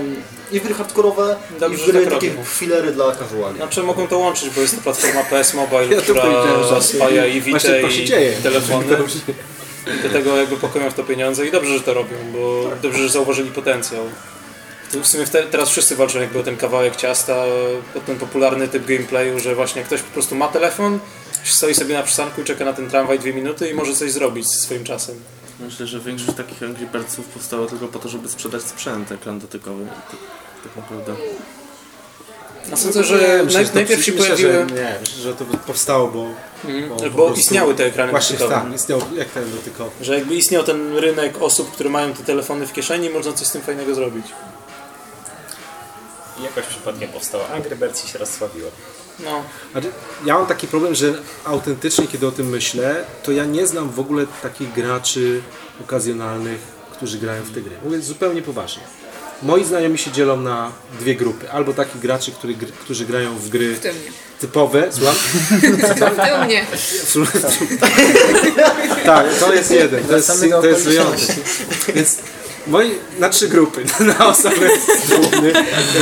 i w gry hardkorowe, Dobrze, i w gry tak takie robią. filery dla casuali. Znaczy mogą to łączyć, bo jest to platforma PS Mobile, Ja to która spaja i Vita Właśnie to się i dzieje. telefony. Do tego jakby pokoją w to pieniądze i dobrze, że to robią, bo dobrze, że zauważyli potencjał. W sumie te, teraz wszyscy walczą jakby o ten kawałek ciasta, o ten popularny typ gameplayu, że właśnie ktoś po prostu ma telefon, stoi sobie na przystanku i czeka na ten tramwaj dwie minuty i może coś zrobić ze swoim czasem. Myślę, że większość takich Angry Birdsów powstało tylko po to, żeby sprzedać sprzęt ekran dotykowy. Tak, tak naprawdę. A sądzę, że Myślę, naj, to- najpierw się myślę, pojawiły, Że, nie, myślę, że to powstało, bo... Mhm. bo bo, istniały te ekrany Właśnie dotykowe. tak, istniał ten dotykowy. Że jakby istniał ten rynek osób, które mają te telefony w kieszeni i można coś z tym fajnego zrobić. I jakoś przypadkiem powstała Angry Birds i się rozsławiło. No, Znaczy, Ja mam taki problem, że autentycznie, kiedy o tym myślę, to ja nie znam w ogóle takich graczy okazjonalnych, którzy grają w te gry. Mówię zupełnie poważnie. Moi znajomi się dzielą na dwie grupy. Albo takich graczy, który, którzy grają w gry W tym typowe, słucham? W tym nie. tak, to jest jeden, to jest, to jest wyjątek. Więc moi, na trzy grupy, na osobny główny.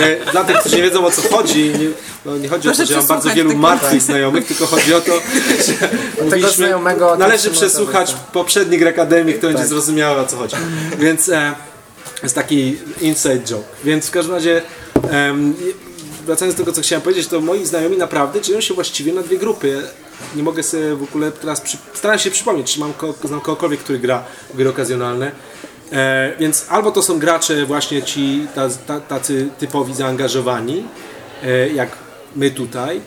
E, Dla tych, którzy nie wiedzą o co chodzi, nie, no nie chodzi o to, Proszę że mam bardzo wielu martwych znajomych, tylko chodzi o to, że mówiliśmy, znajomego należy przesłuchać można poprzedni Grek Akademii, kto będzie Tak. zrozumiały o co chodzi. Więc e, jest taki inside joke. Więc w każdym razie em, wracając do tego, co chciałem powiedzieć, to moi znajomi naprawdę dzielą się właściwie na dwie grupy. Nie mogę sobie w ogóle teraz, przy... staram się przypomnieć, czy mam ko znam kogokolwiek, który gra w gry okazjonalne. E, więc albo to są gracze właśnie ci ta, ta, tacy typowi zaangażowani, e, jak my tutaj,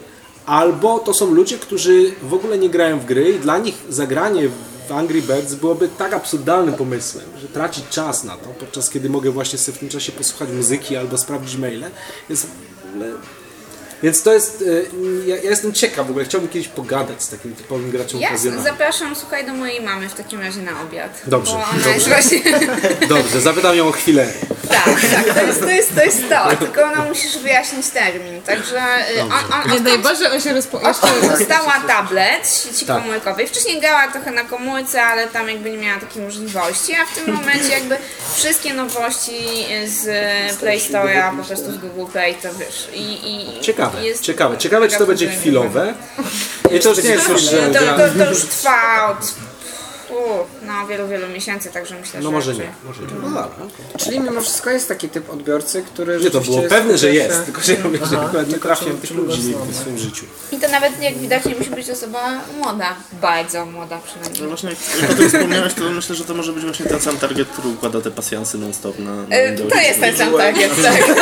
albo to są ludzie, którzy w ogóle nie grają w gry i dla nich zagranie w Angry Birds byłoby tak absurdalnym pomysłem, że tracić czas na to, podczas kiedy mogę właśnie sobie w tym czasie posłuchać muzyki albo sprawdzić maile, jest ogóle... Więc to jest, e, ja, ja jestem ciekaw w ogóle, chciałbym kiedyś pogadać z takim typowym graczem Jasne, okazjonalnym. zapraszam, słuchaj, do mojej mamy w takim razie na obiad. Dobrze, Bo ona dobrze. jest właśnie... Dobrze, zapytam ją o chwilę. Tak, tak, to jest to, jest, to, jest to. tylko no musisz wyjaśnić termin, także y, on, on, Nie on, daj Boże, on się rozpo... jeszcze Dostała tablet sieci Tak. komórkowej. Wcześniej grała trochę na komórce, ale tam jakby nie miała takiej możliwości, a w tym momencie jakby wszystkie nowości z Play Store'a, po prostu z Google Play, to wiesz. I, i Ciekawe, jest ciekawe. Ciekawe, czy to będzie chwilowe. I to już nie jest już, że To, to, to już trwa od u, no, wielu, wielu miesięcy, także myślę, No że może nie, może nie. No dobra. Czyli mimo wszystko jest taki typ odbiorcy, który Nie, to rzeczywiście było jest pewne, że jest, tylko że ja mówię, że Aha, akurat nie tylko czy- tych czy ludzi nigdy w swoim życiu. I to nawet jak widać nie musi być osoba młoda, bardzo młoda No przynajmniej. właśnie, jak o tym wspomniałeś, to myślę, że to może być właśnie ten sam target, który układa te pasjansy non-stop na, na E. To jest ten sam target, tak.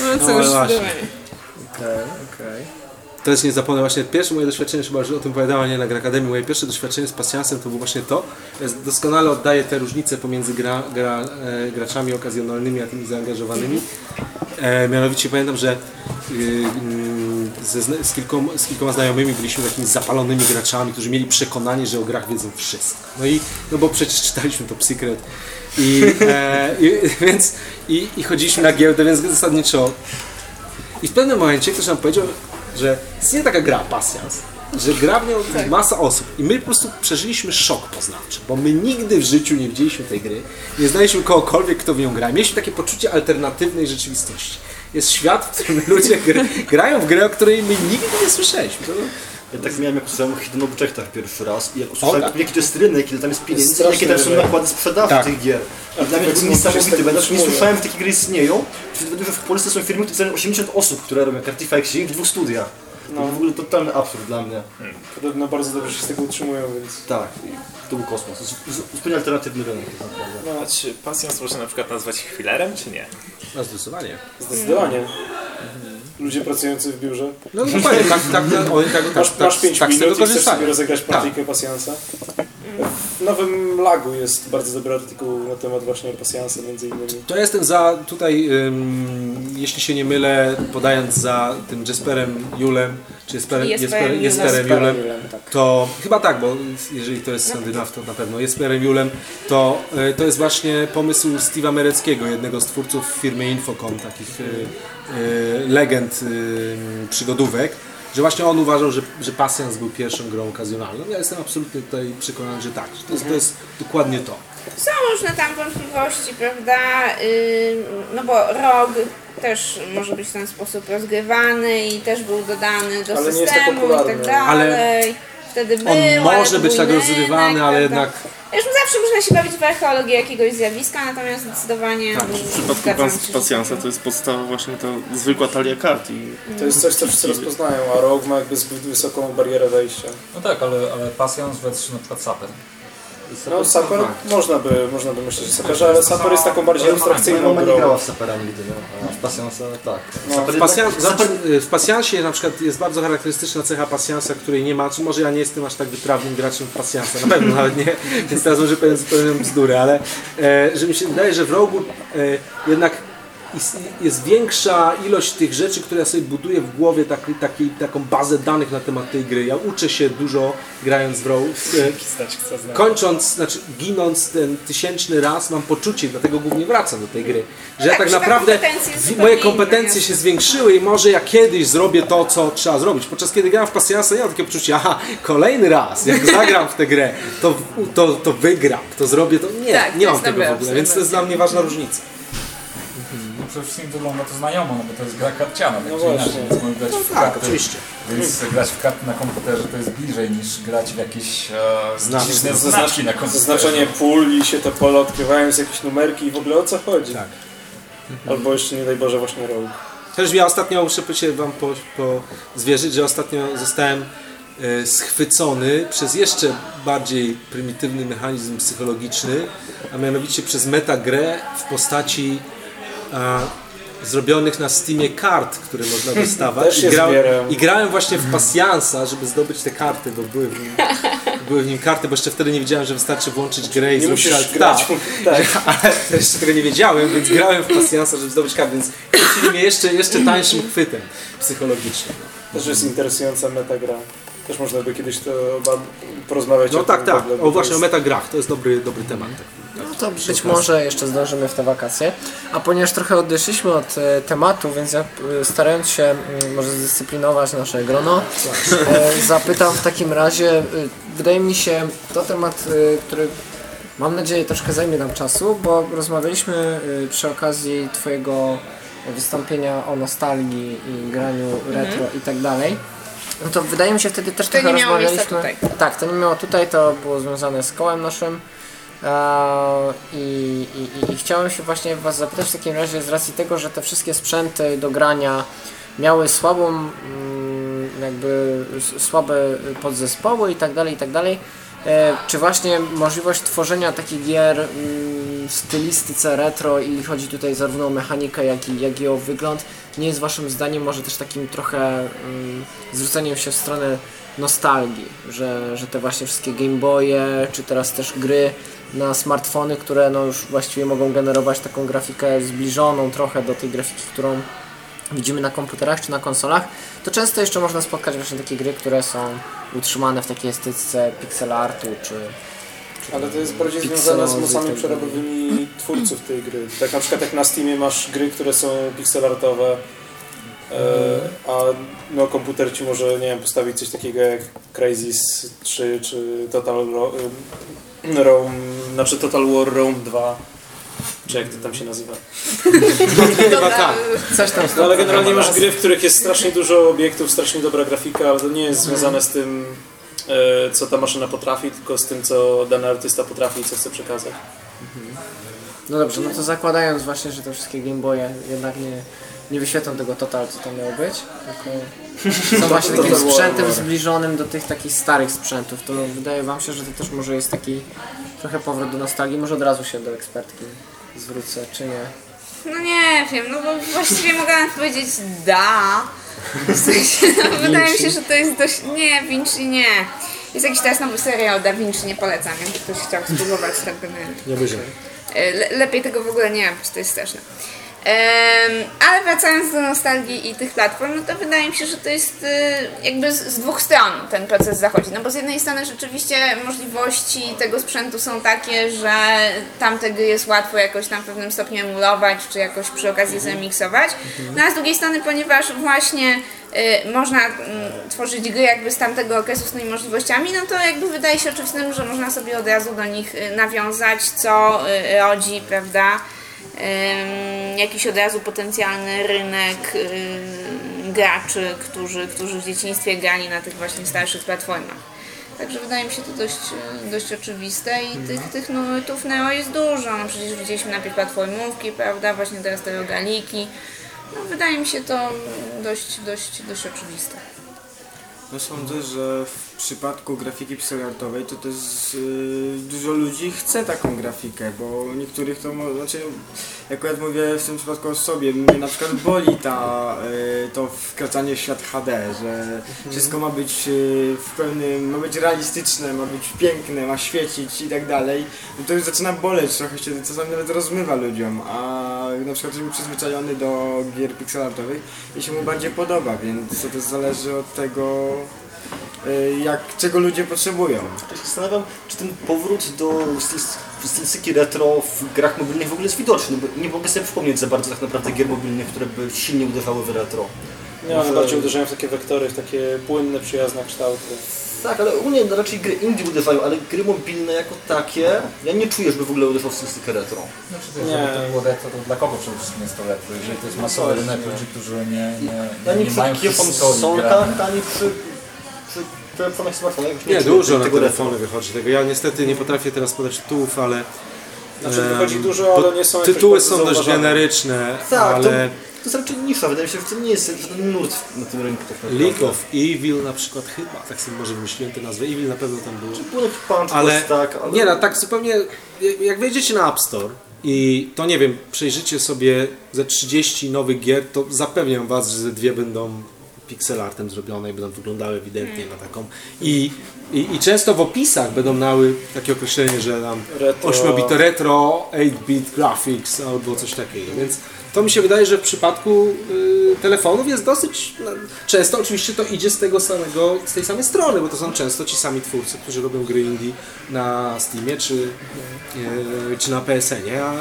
No No cóż, właśnie. dawaj. Okej, okej. Jest nie zapomnę właśnie pierwsze moje doświadczenie, chyba że o tym opowiadałem nie na Akademii, moje pierwsze doświadczenie z pasjansem to było właśnie to. Doskonale oddaję te różnice pomiędzy gra, gra, e, graczami okazjonalnymi a tymi zaangażowanymi. E, mianowicie pamiętam, że zna- z, kilkoma, z kilkoma znajomymi byliśmy takimi zapalonymi graczami, którzy mieli przekonanie, że o grach wiedzą wszystko. No i, no bo przecież czytaliśmy to Secret i, e, i więc i, i chodziliśmy na giełdę, więc zasadniczo i w pewnym momencie ktoś nam powiedział, że istnieje taka gra, pasjans, że gra w nią masa osób i my po prostu przeżyliśmy szok poznawczy, bo my nigdy w życiu nie widzieliśmy tej gry, nie znaliśmy kogokolwiek, kto w nią gra. Mieliśmy takie poczucie alternatywnej rzeczywistości. Jest świat, w którym ludzie gr grają w grę, o której my nigdy nie słyszeliśmy. To, Ja tak miałem, jak usłyszałem o Hidden Objectach pierwszy raz i jak usłyszałem, tak? jaki to jest rynek, ile tam jest pieniędzy, jakie tam są nakłady sprzedaży Tak. tych gier. I dla mnie to z niesamowite, bo ja nawet nie słyszałem, że takie gry istnieją. Wtedy że w Polsce są firmy, które mają 80 osób, które robią Artifacts w dwóch studiach. To No. był w ogóle totalny absurd dla mnie. Podobno bardzo dobrze się z tego utrzymują, więc... Tak, to był kosmos. To jest zupełnie alternatywny rynek tak naprawdę. A czy pasjans można na przykład nazwać chwillerem, czy nie? no zdecydowanie. Zdecydowanie. Ludzie pracujący w biurze. No dokładnie, tak, tak, tak, oni tak, tak, Masz, tak, masz 5 tak z tego minut i chcesz korzystają. sobie rozegrać partyjkę pasjansa. W nowym Lagu jest bardzo dobry artykuł na temat właśnie pasjansa między innymi. To ja jestem za tutaj, ym, jeśli się nie mylę, podając za tym Jesperem Julem, czy Jesperem, Jesperem Jesperem, Julem. Jesperem Julem, Julem, tak. to chyba tak, bo jeżeli to jest Skandynaw, to na pewno Jesperem Julem, to y, to jest właśnie pomysł Steve'a Mereckiego, jednego z twórców firmy Infocom, takich y, legend y, przygodówek, że właśnie on uważał, że, że Pasjans był pierwszą grą okazjonalną. Ja jestem absolutnie tutaj przekonany, że tak, że to jest, to jest dokładnie to. Są różne tam wątpliwości, prawda? Ym, No bo ROG też może być w ten sposób rozgrywany i też był dodany do Ale nie jest tak systemu i tak dalej. Ale Wtedy był, On może być tak rozrywany, ale prawda? jednak Wiesz, zawsze można się bawić w archeologię jakiegoś zjawiska, natomiast zdecydowanie Tak, w przypadku pasjansa to jest podstawa właśnie ta zwykła talia kart i To jest coś, co wszyscy rozpoznają, a ROG ma jakby zbyt wysoką barierę wejścia. No tak, ale, ale pasjans wetrze na przykład saper. No Saper można by, można by myśleć, że Saperze, ale Saper jest taką bardziej abstrakcyjną Mama nie grą. grała w Sapera nigdy, no. a w Pasjansa tak. Saper W, pasjan, Saper w pasjansie na przykład jest bardzo charakterystyczna cecha pasjansa, której nie ma, czy może ja nie jestem aż tak wytrawnym graczem w pasjansa, na pewno nawet nie, więc teraz może powiem zupełnie bzdurę, ale e, że mi się wydaje, że w rogu e, jednak jest większa ilość tych rzeczy, które ja sobie buduję w głowie, taki, taki, taką bazę danych na temat tej gry. Ja uczę się dużo grając w rogu. E, kończąc, znaczy ginąc ten tysięczny raz, mam poczucie, dlatego głównie wracam do tej gry, że ja Tak, tak naprawdę kompetencje moje kompetencje się zwiększyły i może ja kiedyś zrobię to, co trzeba zrobić. Podczas kiedy grałem w Pasjansa, ja mam takie poczucie, aha, kolejny raz, jak zagram w tę grę, to, to, to wygram, to zrobię to. Nie, Tak, nie mam tego w ogóle, więc to jest dla mnie ważna różnica. No przede wszystkim wygląda to znajomo, no bo to jest gra karciana, tak No czy inaczej, właśnie. więc mamy grać w Tak, karty. oczywiście. Więc grać w karty na komputerze to jest bliżej niż grać w jakieś e, Znaczki. dziwne znaczki na komputerze. Zaznaczenie pól i się te pole odkrywają z jakieś numerki i w ogóle o co chodzi. Tak. Albo jeszcze nie daj Boże właśnie ROG. Też ja ostatnio, muszę się wam po, po zwierzyć, że ostatnio zostałem e, schwycony przez jeszcze bardziej prymitywny mechanizm psychologiczny, a mianowicie przez metagrę w postaci zrobionych na Steamie kart, które można dostawać. Też I, zbieram. I grałem właśnie w pasjansa, żeby zdobyć te karty, bo były w nim, były w nim karty, bo jeszcze wtedy nie wiedziałem, że wystarczy włączyć grę i Nie zrobić alt grać. tab. Tak. Ale też tego nie wiedziałem, więc grałem w pasjansa, żeby zdobyć kartę, więc chwycili mnie jeszcze, jeszcze tańszym chwytem psychologicznym. Też jest interesująca metagra. Też można by kiedyś to porozmawiać No o tak, tym tak. bo O właśnie, o jest- metagrach. To jest dobry, dobry temat. No to być może jeszcze zdążymy w te wakacje. A ponieważ trochę odeszliśmy od e, tematu, więc ja e, starając się mm, może zdyscyplinować nasze grono, e, zapytam w takim razie, e, wydaje mi się to temat, e, który mam nadzieję troszkę zajmie nam czasu, bo rozmawialiśmy e, przy okazji Twojego wystąpienia o nostalgii i graniu retro i tak dalej. No to wydaje mi się wtedy też To trochę nie miało rozmawialiśmy. Tak, to nie miało tutaj, to było związane z kołem naszym. Eee, I, i, I chciałem się właśnie Was zapytać w takim razie z racji tego, że te wszystkie sprzęty do grania miały słabą, mm, jakby słabe podzespoły i tak dalej, i tak dalej. E, Czy właśnie możliwość tworzenia takich gier mm, stylistyce retro i chodzi tutaj zarówno o mechanikę, jak i, jak i o wygląd, nie jest Waszym zdaniem może też takim trochę mm, zwróceniem się w stronę nostalgii, że, że te właśnie wszystkie Game Boye, czy teraz też gry na smartfony, które no już właściwie mogą generować taką grafikę zbliżoną trochę do tej grafiki, którą widzimy na komputerach czy na konsolach, to często jeszcze można spotkać właśnie takie gry, które są utrzymane w takiej estetyce pixel artu, czy... Ale to jest bardziej związane z mocami tak przerobowymi twórców tej gry. Tak na przykład jak na Steamie masz gry, które są pixelartowe, e, a no, komputer ci może, nie wiem, postawić coś takiego jak Crysis 3 czy Total Ro, Rome, znaczy Total War Rome 2. Czy jak to tam się nazywa? Chyba tak. Coś tam No ale generalnie masz gry, w których jest strasznie dużo obiektów, strasznie dobra grafika, ale to nie jest związane z tym, co ta maszyna potrafi, tylko z tym, co dany artysta potrafi i co chce przekazać. No dobrze, no to zakładając właśnie, że te wszystkie Game Boye jednak nie, nie wyświetlą tego total, co to miało być, tylko są właśnie takim sprzętem zbliżonym do tych takich starych sprzętów, to wydaje Wam się, że to też może jest taki trochę powrót do nostalgii, może od razu się do ekspertki zwrócę, czy nie? No nie wiem, no bo właściwie mogę powiedzieć da. W sensie, no, wydaje mi się, że to jest dość... Nie, Vinci nie. Jest jakiś teraz nowy serial Da Vinci, nie polecam, jakby ktoś chciał spróbować tego nie. Nie będziemy. E, Le, lepiej tego w ogóle nie robić, to jest straszne. Ale wracając do nostalgii i tych platform, no to wydaje mi się, że to jest e, jakby z, dwóch stron ten proces zachodzi. No bo z jednej strony rzeczywiście możliwości tego sprzętu są takie, że tamte gry jest łatwo jakoś tam w pewnym stopniu emulować, czy jakoś przy okazji zemiksować. No a z drugiej strony, ponieważ właśnie y, można mm, tworzyć gry jakby z tamtego okresu z tymi możliwościami, no to jakby wydaje się oczywistym, że można sobie od razu do nich y, nawiązać, co y, rodzi, prawda, jakiś od razu potencjalny rynek graczy, którzy, którzy w dzieciństwie grali na tych właśnie starszych platformach. Także wydaje mi się to dość, dość oczywiste i tych, tych numerów Neo jest dużo. No przecież widzieliśmy najpierw platformówki, prawda, właśnie teraz te rogaliki. No, wydaje mi się to dość, dość, dość oczywiste. No sądzę, że w przypadku grafiki pixelartowej to też y, dużo ludzi chce taką grafikę, bo niektórych to, znaczy, jak ja mówię w tym przypadku o sobie, mnie na przykład boli ta, y, to wkraczanie w świat HD, że wszystko ma być y, w pełnym, ma być realistyczne, ma być piękne, ma świecić i tak dalej. No to już zaczyna boleć, trochę się czasami nawet rozmywa ludziom, a na przykład jesteśmy przyzwyczajony do gier pixelartowych i się mu bardziej podoba, więc to też zależy od tego, jak, czego ludzie potrzebują. Ja się zastanawiam, czy ten powrót do styl- stylistyki retro w grach mobilnych w ogóle jest widoczny, bo nie mogę sobie przypomnieć za bardzo tak naprawdę gier mobilnych, które by silnie uderzały w retro. Nie, one bardziej uderzają w takie wektory, w takie płynne, przyjazne kształty. Tak, ale u mnie raczej gry indie uderzają, ale gry mobilne jako takie, ja nie czuję, żeby w ogóle uderzał w stylistykę retro. Znaczy, to, Nie. żeby to było retro, to dla kogo przede wszystkim jest to retro? Jeżeli to jest masowy rynek ludzi, którzy nie, nie, Ani nie, nie mają przy historii ani przy telefonach smartfonach. Nie, czuję dużo na telefony wychodzi tego. Ja niestety nie potrafię teraz podać tytułów, ale Znaczy wychodzi dużo, ale nie są Tytuły są dość generyczne, Tak, ale to, to jest raczej nisza, wydaje mi się, że to nie jest żaden nurt na tym rynku. Tak. League of Evil na przykład chyba, tak sobie może wymyśliłem tę nazwę, Evil na pewno tam było. Punch Punch Ale, ale, tak, ale... nie no, tak zupełnie, jak wejdziecie na App Store i to nie wiem, przejrzycie sobie ze 30 nowych gier, to zapewniam was, że ze dwie będą pixel artem zrobione i będą wyglądały ewidentnie na taką. I, i, I często w opisach będą miały takie określenie, że tam Retro. 8-bit retro, 8-bit graphics albo coś takiego. Więc to mi się wydaje, że w przypadku y, telefonów jest dosyć no, często oczywiście to idzie z tego samego, z tej samej strony, bo to są często ci sami twórcy, którzy robią gry indie na Steamie czy, y, czy na PSN-ie, a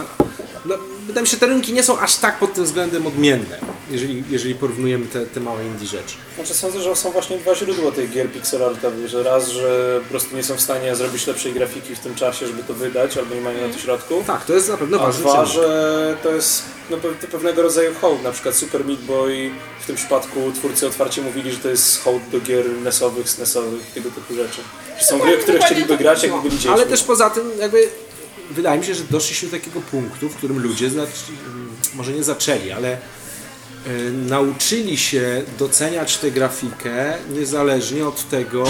no, wydaje mi się, że te rynki nie są aż tak pod tym względem odmienne, jeżeli, jeżeli porównujemy te, te małe indie rzeczy. Znaczy sądzę, że są właśnie dwa źródła tych gier pixelartowych, że raz, że po prostu nie są w stanie zrobić lepszej grafiki w tym czasie, żeby to wydać, albo nie mają na to środków. Tak, to jest na pewno A ważny dwa, że to jest no, pe- pewnego rodzaju hołd, na przykład Super Meat Boy, w tym przypadku twórcy otwarcie mówili, że to jest hołd do gier NES-owych, SNES-owych i tego typu rzeczy. Że są gry, w które chcieliby grać, jakby byli dziećmi. Ale też poza tym jakby wydaje mi się, że doszliśmy do takiego punktu, w którym ludzie zac- może nie zaczęli, ale y, nauczyli się doceniać tę grafikę niezależnie od tego,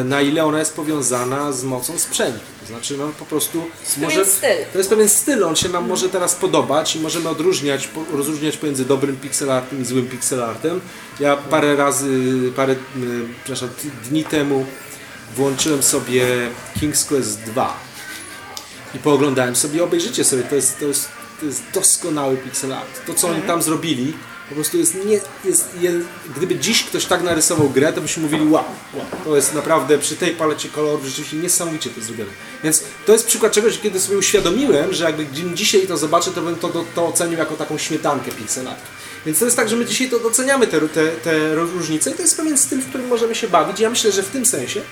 y, na ile ona jest powiązana z mocą sprzętu. To znaczy, no po prostu może, styl. to jest pewien styl, on się nam może teraz podobać i możemy odróżniać, po- rozróżniać pomiędzy dobrym pixelartem i złym pixelartem. Ja parę razy, parę, y, przepraszam, dni temu włączyłem sobie King's Quest 2 i pooglądałem sobie, obejrzycie sobie, to jest, to jest, to jest doskonały pixel art. To, co oni tam zrobili, po prostu jest nie, jest, je, gdyby dziś ktoś tak narysował grę, to byśmy mówili wow, wow, to jest naprawdę przy tej palecie kolorów rzeczywiście niesamowicie to zrobione. Więc to jest przykład czegoś, kiedy sobie uświadomiłem, że jakby dzisiaj to zobaczę, to bym to, to, to ocenił jako taką śmietankę pixel art. Więc to jest tak, że my dzisiaj to doceniamy te, te, te różnice i to jest pewien styl, w którym możemy się bawić. Ja myślę, że w tym sensie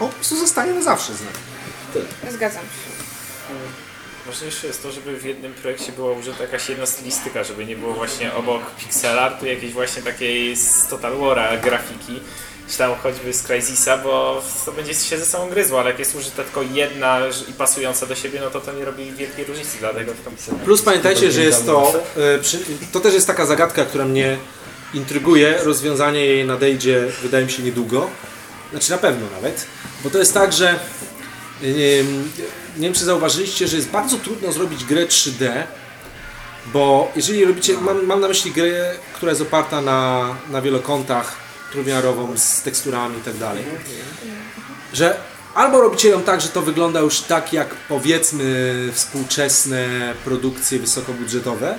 on po prostu zostanie na zawsze z nami. Tyle. Zgadzam się. Ważniejsze jest to, żeby w jednym projekcie była użyta jakaś jedna stylistyka, żeby nie było właśnie obok pixel artu jakiejś właśnie takiej z Total War'a grafiki, czy tam choćby z Crysisa, bo to będzie się ze sobą gryzło, ale jak jest użyta tylko jedna i pasująca do siebie, no to to nie robi wielkiej różnicy, dlatego w pixel Plus pamiętajcie, że jest to, e, to też jest taka zagadka, która mnie intryguje. Rozwiązanie jej nadejdzie, wydaje mi się, niedługo. Znaczy na pewno nawet. Bo to jest tak, że nie wiem, czy zauważyliście, że jest bardzo trudno zrobić grę 3D, bo jeżeli robicie, mam, mam na myśli grę, która jest oparta na, na wielokątach, trójwymiarową, z teksturami i tak dalej, że albo robicie ją tak, że to wygląda już tak jak powiedzmy współczesne produkcje wysokobudżetowe,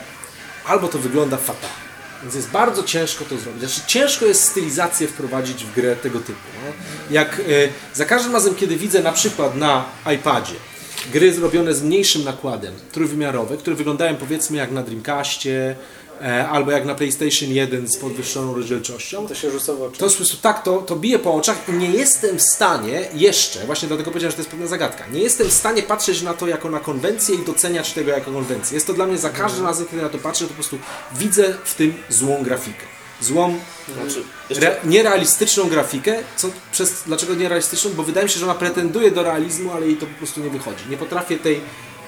albo to wygląda fatalnie. Więc jest bardzo ciężko to zrobić. Znaczy, ciężko jest stylizację wprowadzić w grę tego typu. Jak y, za każdym razem, kiedy widzę na przykład na iPadzie gry zrobione z mniejszym nakładem, trójwymiarowe, które wyglądają powiedzmy jak na Dreamcastie, e, albo jak na PlayStation 1 z podwyższoną rozdzielczością, To się rzuca w oczy. to po prostu tak, to, to bije po oczach i nie jestem w stanie jeszcze, właśnie dlatego powiedziałem, że to jest pewna zagadka, nie jestem w stanie patrzeć na to jako na konwencję i doceniać tego jako konwencję. Jest to dla mnie za każdym razem, kiedy na to patrzę, to po prostu widzę w tym złą grafikę. Złą, Znaczy, re, nierealistyczną grafikę. Co, przez, dlaczego nierealistyczną? Bo wydaje mi się, że ona pretenduje do realizmu, ale jej to po prostu nie wychodzi. Nie potrafię tej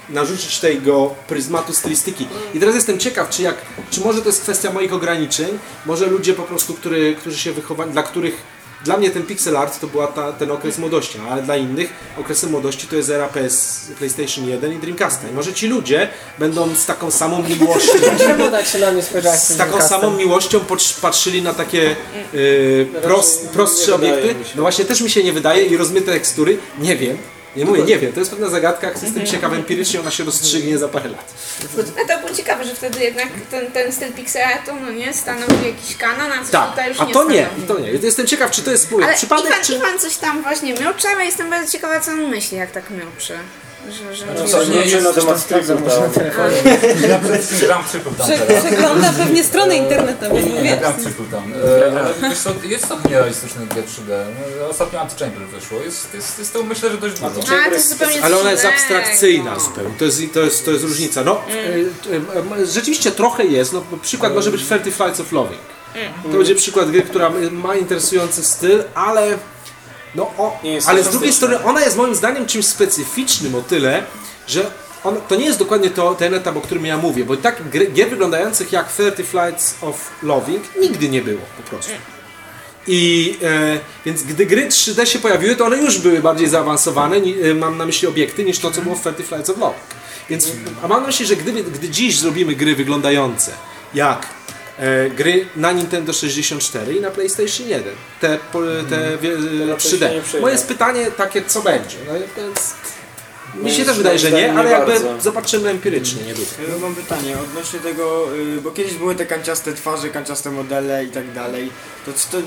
narzucić tego pryzmatu stylistyki. I teraz jestem ciekaw, czy, jak, czy może to jest kwestia moich ograniczeń, może ludzie po prostu, który, którzy się wychowali, dla których dla mnie ten pixel art to była ta, ten okres młodości, ale dla innych okresem młodości to jest era PS, PlayStation 1 i Dreamcasta. I może ci ludzie będą z taką samą miłością Czemu tak się na mnie spojrzałeś z taką samą miłością patrz- patrzyli na takie y, prost, prostsze obiekty. No właśnie też mi się nie wydaje i rozmyte tekstury, nie wiem. Nie mówię, nie wiem, to jest pewna zagadka, jak jestem ciekaw empirycznie, ona się rozstrzygnie za parę lat. No to było ciekawe, że wtedy jednak ten, ten styl pixelartu, no nie, stanowił jakiś kanon, a coś Tak, tutaj już a nie to nie, stanowi. to nie. Jestem ciekaw, czy to jest mówię, Ale przypadek, Iwan, czy... Iwan coś tam właśnie miałczy, ale jestem bardzo ciekawa, co on myśli, jak tak miałczy. Że, że No mówi, co, nie jest na temat stripu, na telefonie. Gram triple tam teraz. Przegląda pewnie strony internetowe, Ja wiesz. gram triple tam. E, ale wiesz co, jest to nierealistyczny gier 3D. No, Ostatnio Antichamber wyszło. Jest, jest, jest to myślę, że dość dużo. A, to jest zupełnie Ale ona jest abstrakcyjna zupełnie. To jest, to jest, to jest różnica. No, y, y, y, rzeczywiście trochę jest. No, przykład może być 30 Flights of Loving. To będzie przykład gry, która ma interesujący styl, ale no, o, ale z drugiej strony ona jest moim zdaniem czymś specyficznym o tyle, że on, to nie jest dokładnie to, ten etap, o którym ja mówię, bo tak gry, gier wyglądających jak 30 Flights of Loving nigdy nie było po prostu. I e, więc gdy gry 3D się pojawiły, to one już były bardziej zaawansowane, ni, e, mam na myśli obiekty, niż to, co było w 30 Flights of Loving. Więc a mam na myśli, że gdy dziś zrobimy gry wyglądające jak gry na Nintendo 64 i na PlayStation 1. Te, po- te na 3D. się nie przejmuję. Moje jest pytanie takie, co będzie? No, więc mi się też wydaje, że nie, ale jakby bardzo. zobaczymy empirycznie niedługo. Ja mam pytanie odnośnie tego, y, bo kiedyś były te kanciaste twarze, kanciaste modele i tak dalej. To czy to,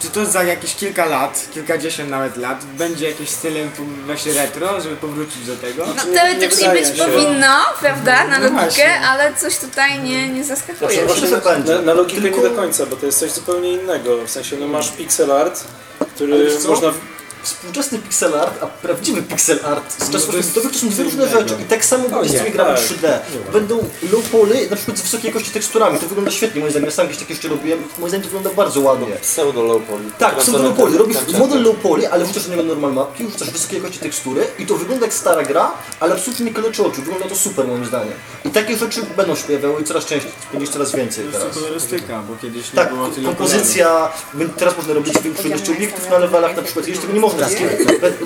czy to za jakieś kilka lat, kilkadziesiąt nawet lat, będzie jakimś stylem tu właśnie retro, żeby powrócić do tego? No nie- nie teoretycznie być się. powinno, prawda, na No logikę, właśnie. ale coś tutaj nie, nie zaskakuje. Będzie. Na, na logikę Tylko- nie do końca, bo to jest coś zupełnie innego. W sensie, no masz pixel art, który można... Współczesny pixel art, a prawdziwy pixel art z czasów to jest to, to są dwie różne rzeczy. I tak samo będzie z tymi grami tak. 3D. Będą low poly, na przykład z wysokiej jakości teksturami. To wygląda świetnie, moim zdaniem. Ja sam jakieś takie jeszcze robiłem. Moim zdaniem to wygląda bardzo ładnie. Pseudo low poly. Tak, pseudo low poly. Robisz model low poly, ale wrzucasz do niego normal mapki, wrzucasz wysokiej jakości tekstury i to wygląda jak stara gra, ale absolutnie nie kaleczy oczu. Wygląda to super moim zdaniem. I takie rzeczy będą się pojawiały i coraz częściej, będzie coraz więcej To teraz. jest kolorystyka, bo kiedyś nie Tak, było tyle kompozycja, będzie- teraz można robić większą ilość obiektów na levelach na przykład, kiedyś tego nie można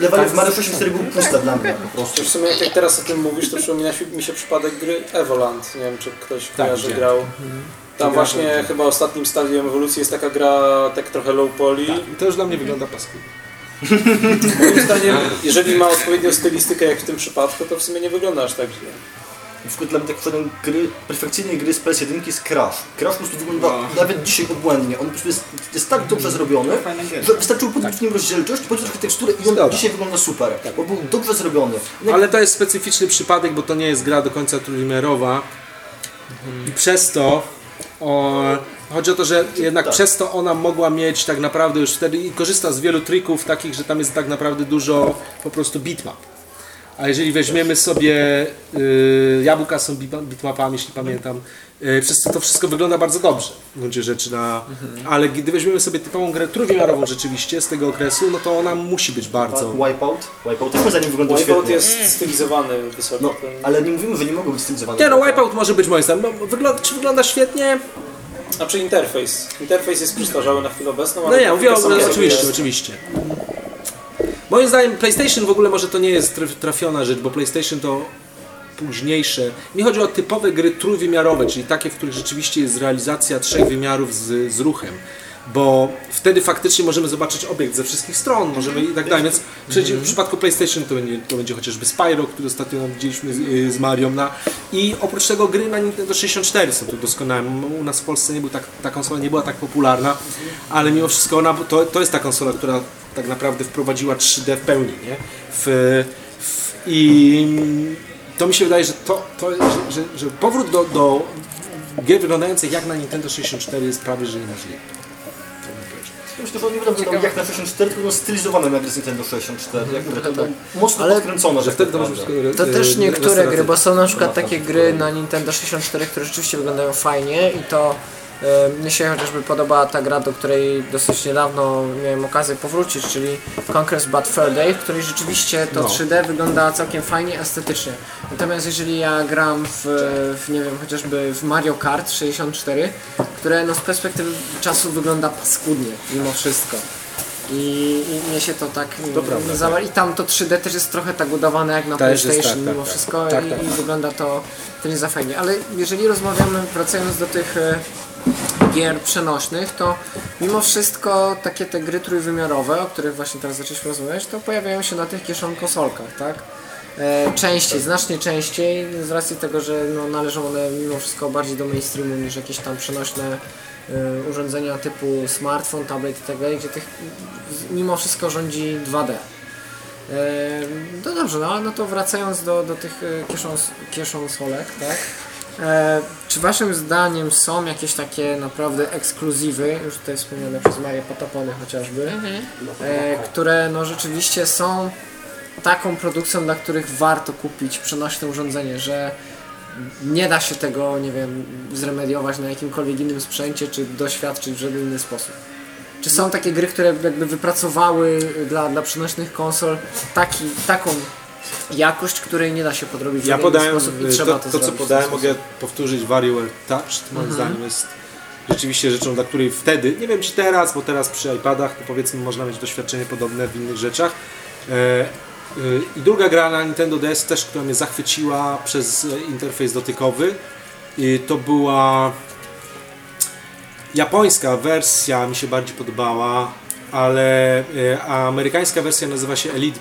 Levele w Mario 64 były puste dla mnie po prostu. W sumie jak teraz o tym mówisz, to przypomina mi się przypadek gry Evoland. Nie wiem, czy ktoś kojarzy, widziałem. grał. Tam właśnie chyba ostatnim stadium ewolucji jest taka gra tak trochę low poly. I to już dla mnie wygląda paskudnie. Moim zdaniem, jeżeli ma odpowiednią stylistykę jak w tym przypadku, to w sumie nie wygląda aż tak źle. Na przykład dla mnie tak przykładem gry, perfekcyjnej gry z PS1 jest Crash. Crash po prostu wygląda No. nawet dzisiaj obłędnie. On po prostu jest, jest tak dobrze zrobiony, Fajna gier. że wystarczyło podnieść w nim rozdzielczość, podnieść trochę tekstury i on dzisiaj wygląda super. Bo był dobrze zrobiony. No, Ale to jest specyficzny przypadek, bo to nie jest gra do końca trójwymiarowa i przez to o, chodzi o to, że jednak Tak. przez to ona mogła mieć tak naprawdę już wtedy i korzysta z wielu trików takich, że tam jest tak naprawdę dużo po prostu bitmap. A jeżeli weźmiemy sobie y, jabłka są bitma- bitmapami, jeśli pamiętam, y, przez to to wszystko wygląda bardzo dobrze w gruncie rzeczy na, ale gdy weźmiemy sobie typową grę trójwymiarową rzeczywiście z tego okresu, no to ona musi być bardzo Wipeout. Wipeout też moim zdaniem wygląda Wipeout świetnie. jest stylizowany wysoko. No, ale nie mówimy, że nie mogą być stylizowane. Nie no, Wipeout może być moim zdaniem. No, Wygląda, czy wygląda świetnie? A czy interfejs? Interfejs jest przystarzały na chwilę obecną, No ale nie, mówię o, sam sobie oczywiście, jest. oczywiście. Moim zdaniem PlayStation w ogóle może to nie jest traf- trafiona rzecz, bo PlayStation to późniejsze. Mi chodzi o typowe gry trójwymiarowe, czyli takie, w których rzeczywiście jest realizacja trzech wymiarów z, z ruchem. Bo wtedy faktycznie możemy zobaczyć obiekt ze wszystkich stron, możemy i tak dalej. Więc w, przeci- w przypadku PlayStation to będzie, to będzie chociażby Spyro, który ostatnio widzieliśmy z, y, z Marią na. I oprócz tego gry na Nintendo 64 są tu doskonałe. U nas w Polsce nie był tak, ta konsola nie była tak popularna, ale mimo wszystko ona, to, to jest ta konsola, która tak naprawdę wprowadziła 3D w pełni, nie? W, w, I to mi się wydaje, że, to, to, że, że, że powrót do, do gier wyglądających jak na Nintendo 64 jest prawie że niemożliwy. Myślę, że on nie będą wyglądał jak na 64, tylko stylizowane na gry z Nintendo 64. Jak to mocno Ale- podkręcone. Że tak wtedy to może wszystko To też niektóre gry, bo są na przykład takie gry na Nintendo 64, które rzeczywiście wyglądają fajnie i to mnie się chociażby podoba ta gra, do której dosyć niedawno miałem okazję powrócić, czyli Conquest Bad Fur Day, w której rzeczywiście to No. 3D wygląda całkiem fajnie, estetycznie. Natomiast jeżeli ja gram w, w nie wiem, chociażby w Mario Kart 64, które no z perspektywy czasu wygląda paskudnie mimo wszystko. I, I mnie się to tak To prawda, nie za, I tam to 3D też jest trochę tak udawane jak na Też PlayStation tak, tak, mimo tak. wszystko Tak, i, tak, i tak. wygląda to, to nie za fajnie. Ale jeżeli rozmawiamy, wracając do tych e, gier przenośnych, to mimo wszystko takie te gry trójwymiarowe, o których właśnie teraz zaczęliśmy rozmawiać, to pojawiają się na tych kieszon konsolkach, tak? E, częściej, znacznie częściej, z racji tego, że no, należą one mimo wszystko bardziej do mainstreamu niż jakieś tam przenośne e, urządzenia typu smartfon, tablet i tak gdzie tych mimo wszystko rządzi 2D. E, No dobrze, no, no to wracając do, do tych e, kieszons, kieszonsolek, tak? E, czy waszym zdaniem są jakieś takie naprawdę ekskluzywy, już tutaj wspomniane przez Marię Potapony chociażby, e, które no rzeczywiście są taką produkcją, dla których warto kupić przenośne urządzenie, że nie da się tego, nie wiem, zremediować na jakimkolwiek innym sprzęcie, czy doświadczyć w żaden inny sposób. Czy są takie gry, które jakby wypracowały dla, dla przenośnych konsol taki, taką jakość, której nie da się podrobić w Ja podałem, sposób i y, trzeba to, to, to co podałem mogę powtórzyć WarioWare Touch, moim zdaniem jest rzeczywiście rzeczą, dla której wtedy, nie wiem czy teraz, bo teraz przy iPadach to powiedzmy można mieć doświadczenie podobne w innych rzeczach. E, e, I druga gra na Nintendo DS też, która mnie zachwyciła przez e, interfejs dotykowy, i to była japońska wersja mi się bardziej podobała, ale e, amerykańska wersja nazywa się Elite,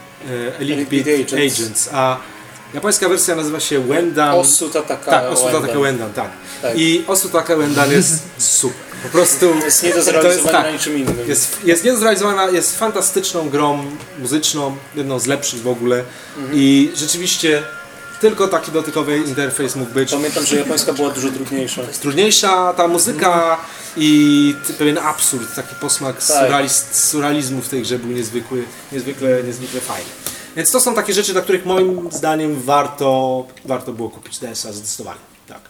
Elite, Elite Beat Agents. Agents. a japońska wersja nazywa się Wendan. Osu Tataka tak, Wendan. Tak. Tak. I Osu Tataka Wendan jest super. Po prostu Jest nie do zrealizowania tak, niczym innym. jest, jest nie do zrealizowana, jest fantastyczną grą muzyczną, jedną z lepszych w ogóle i rzeczywiście tylko taki dotykowy interfejs mógł być. Pamiętam, że japońska była dużo trudniejsza. Trudniejsza ta muzyka i pewien absurd, taki posmak Tak. surrealiz- surrealizmu w tej grze był niezwykły, niezwykle, niezwykle fajny. Więc to są takie rzeczy, dla których moim zdaniem warto, warto było kupić DS-a zdecydowanie. Tak.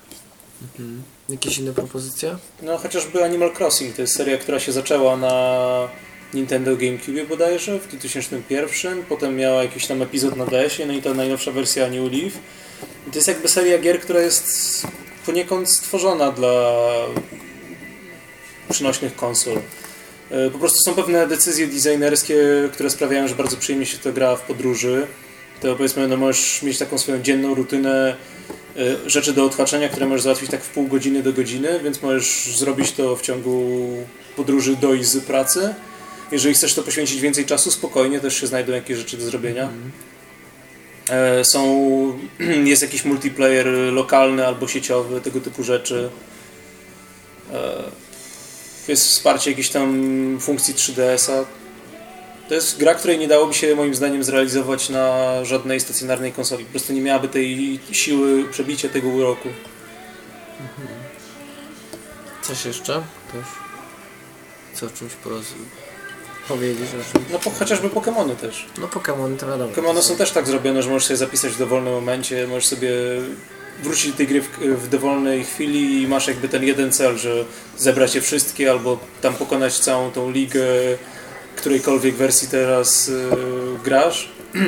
Jakieś inne propozycje? No chociażby Animal Crossing, to jest seria, która się zaczęła na Nintendo GameCube bodajże w 2001, potem miała jakiś tam epizod na DS-ie, no i ta najnowsza wersja New Leaf. I to jest jakby seria gier, która jest poniekąd stworzona dla przynośnych konsol. E, Po prostu są pewne decyzje designerskie, które sprawiają, że bardzo przyjemnie się to gra w podróży. To powiedzmy, no możesz mieć taką swoją dzienną rutynę e, rzeczy do odhaczenia, które możesz załatwić tak w pół godziny do godziny, więc możesz zrobić to w ciągu podróży do i z pracy. Jeżeli chcesz to poświęcić więcej czasu, spokojnie też się znajdą jakieś rzeczy do zrobienia. E, Są, jest jakiś multiplayer lokalny albo sieciowy, tego typu rzeczy. Jest wsparcie jakichś tam funkcji 3DS-a. To jest gra, której nie dałoby się moim zdaniem zrealizować na żadnej stacjonarnej konsoli. Po prostu nie miałaby tej siły przebicia tego uroku. Coś jeszcze? Też. Co o czymś poroz... powiedzieć o czymś? No po, chociażby Pokémony też. No Pokémon to wiadomo. Pokémony są też tak zrobione, że możesz sobie zapisać w dowolnym momencie, możesz sobie wrócić do tej gry w, w dowolnej chwili i masz jakby ten jeden cel, że zebrać je wszystkie albo tam pokonać całą tą ligę, którejkolwiek wersji teraz y, grasz.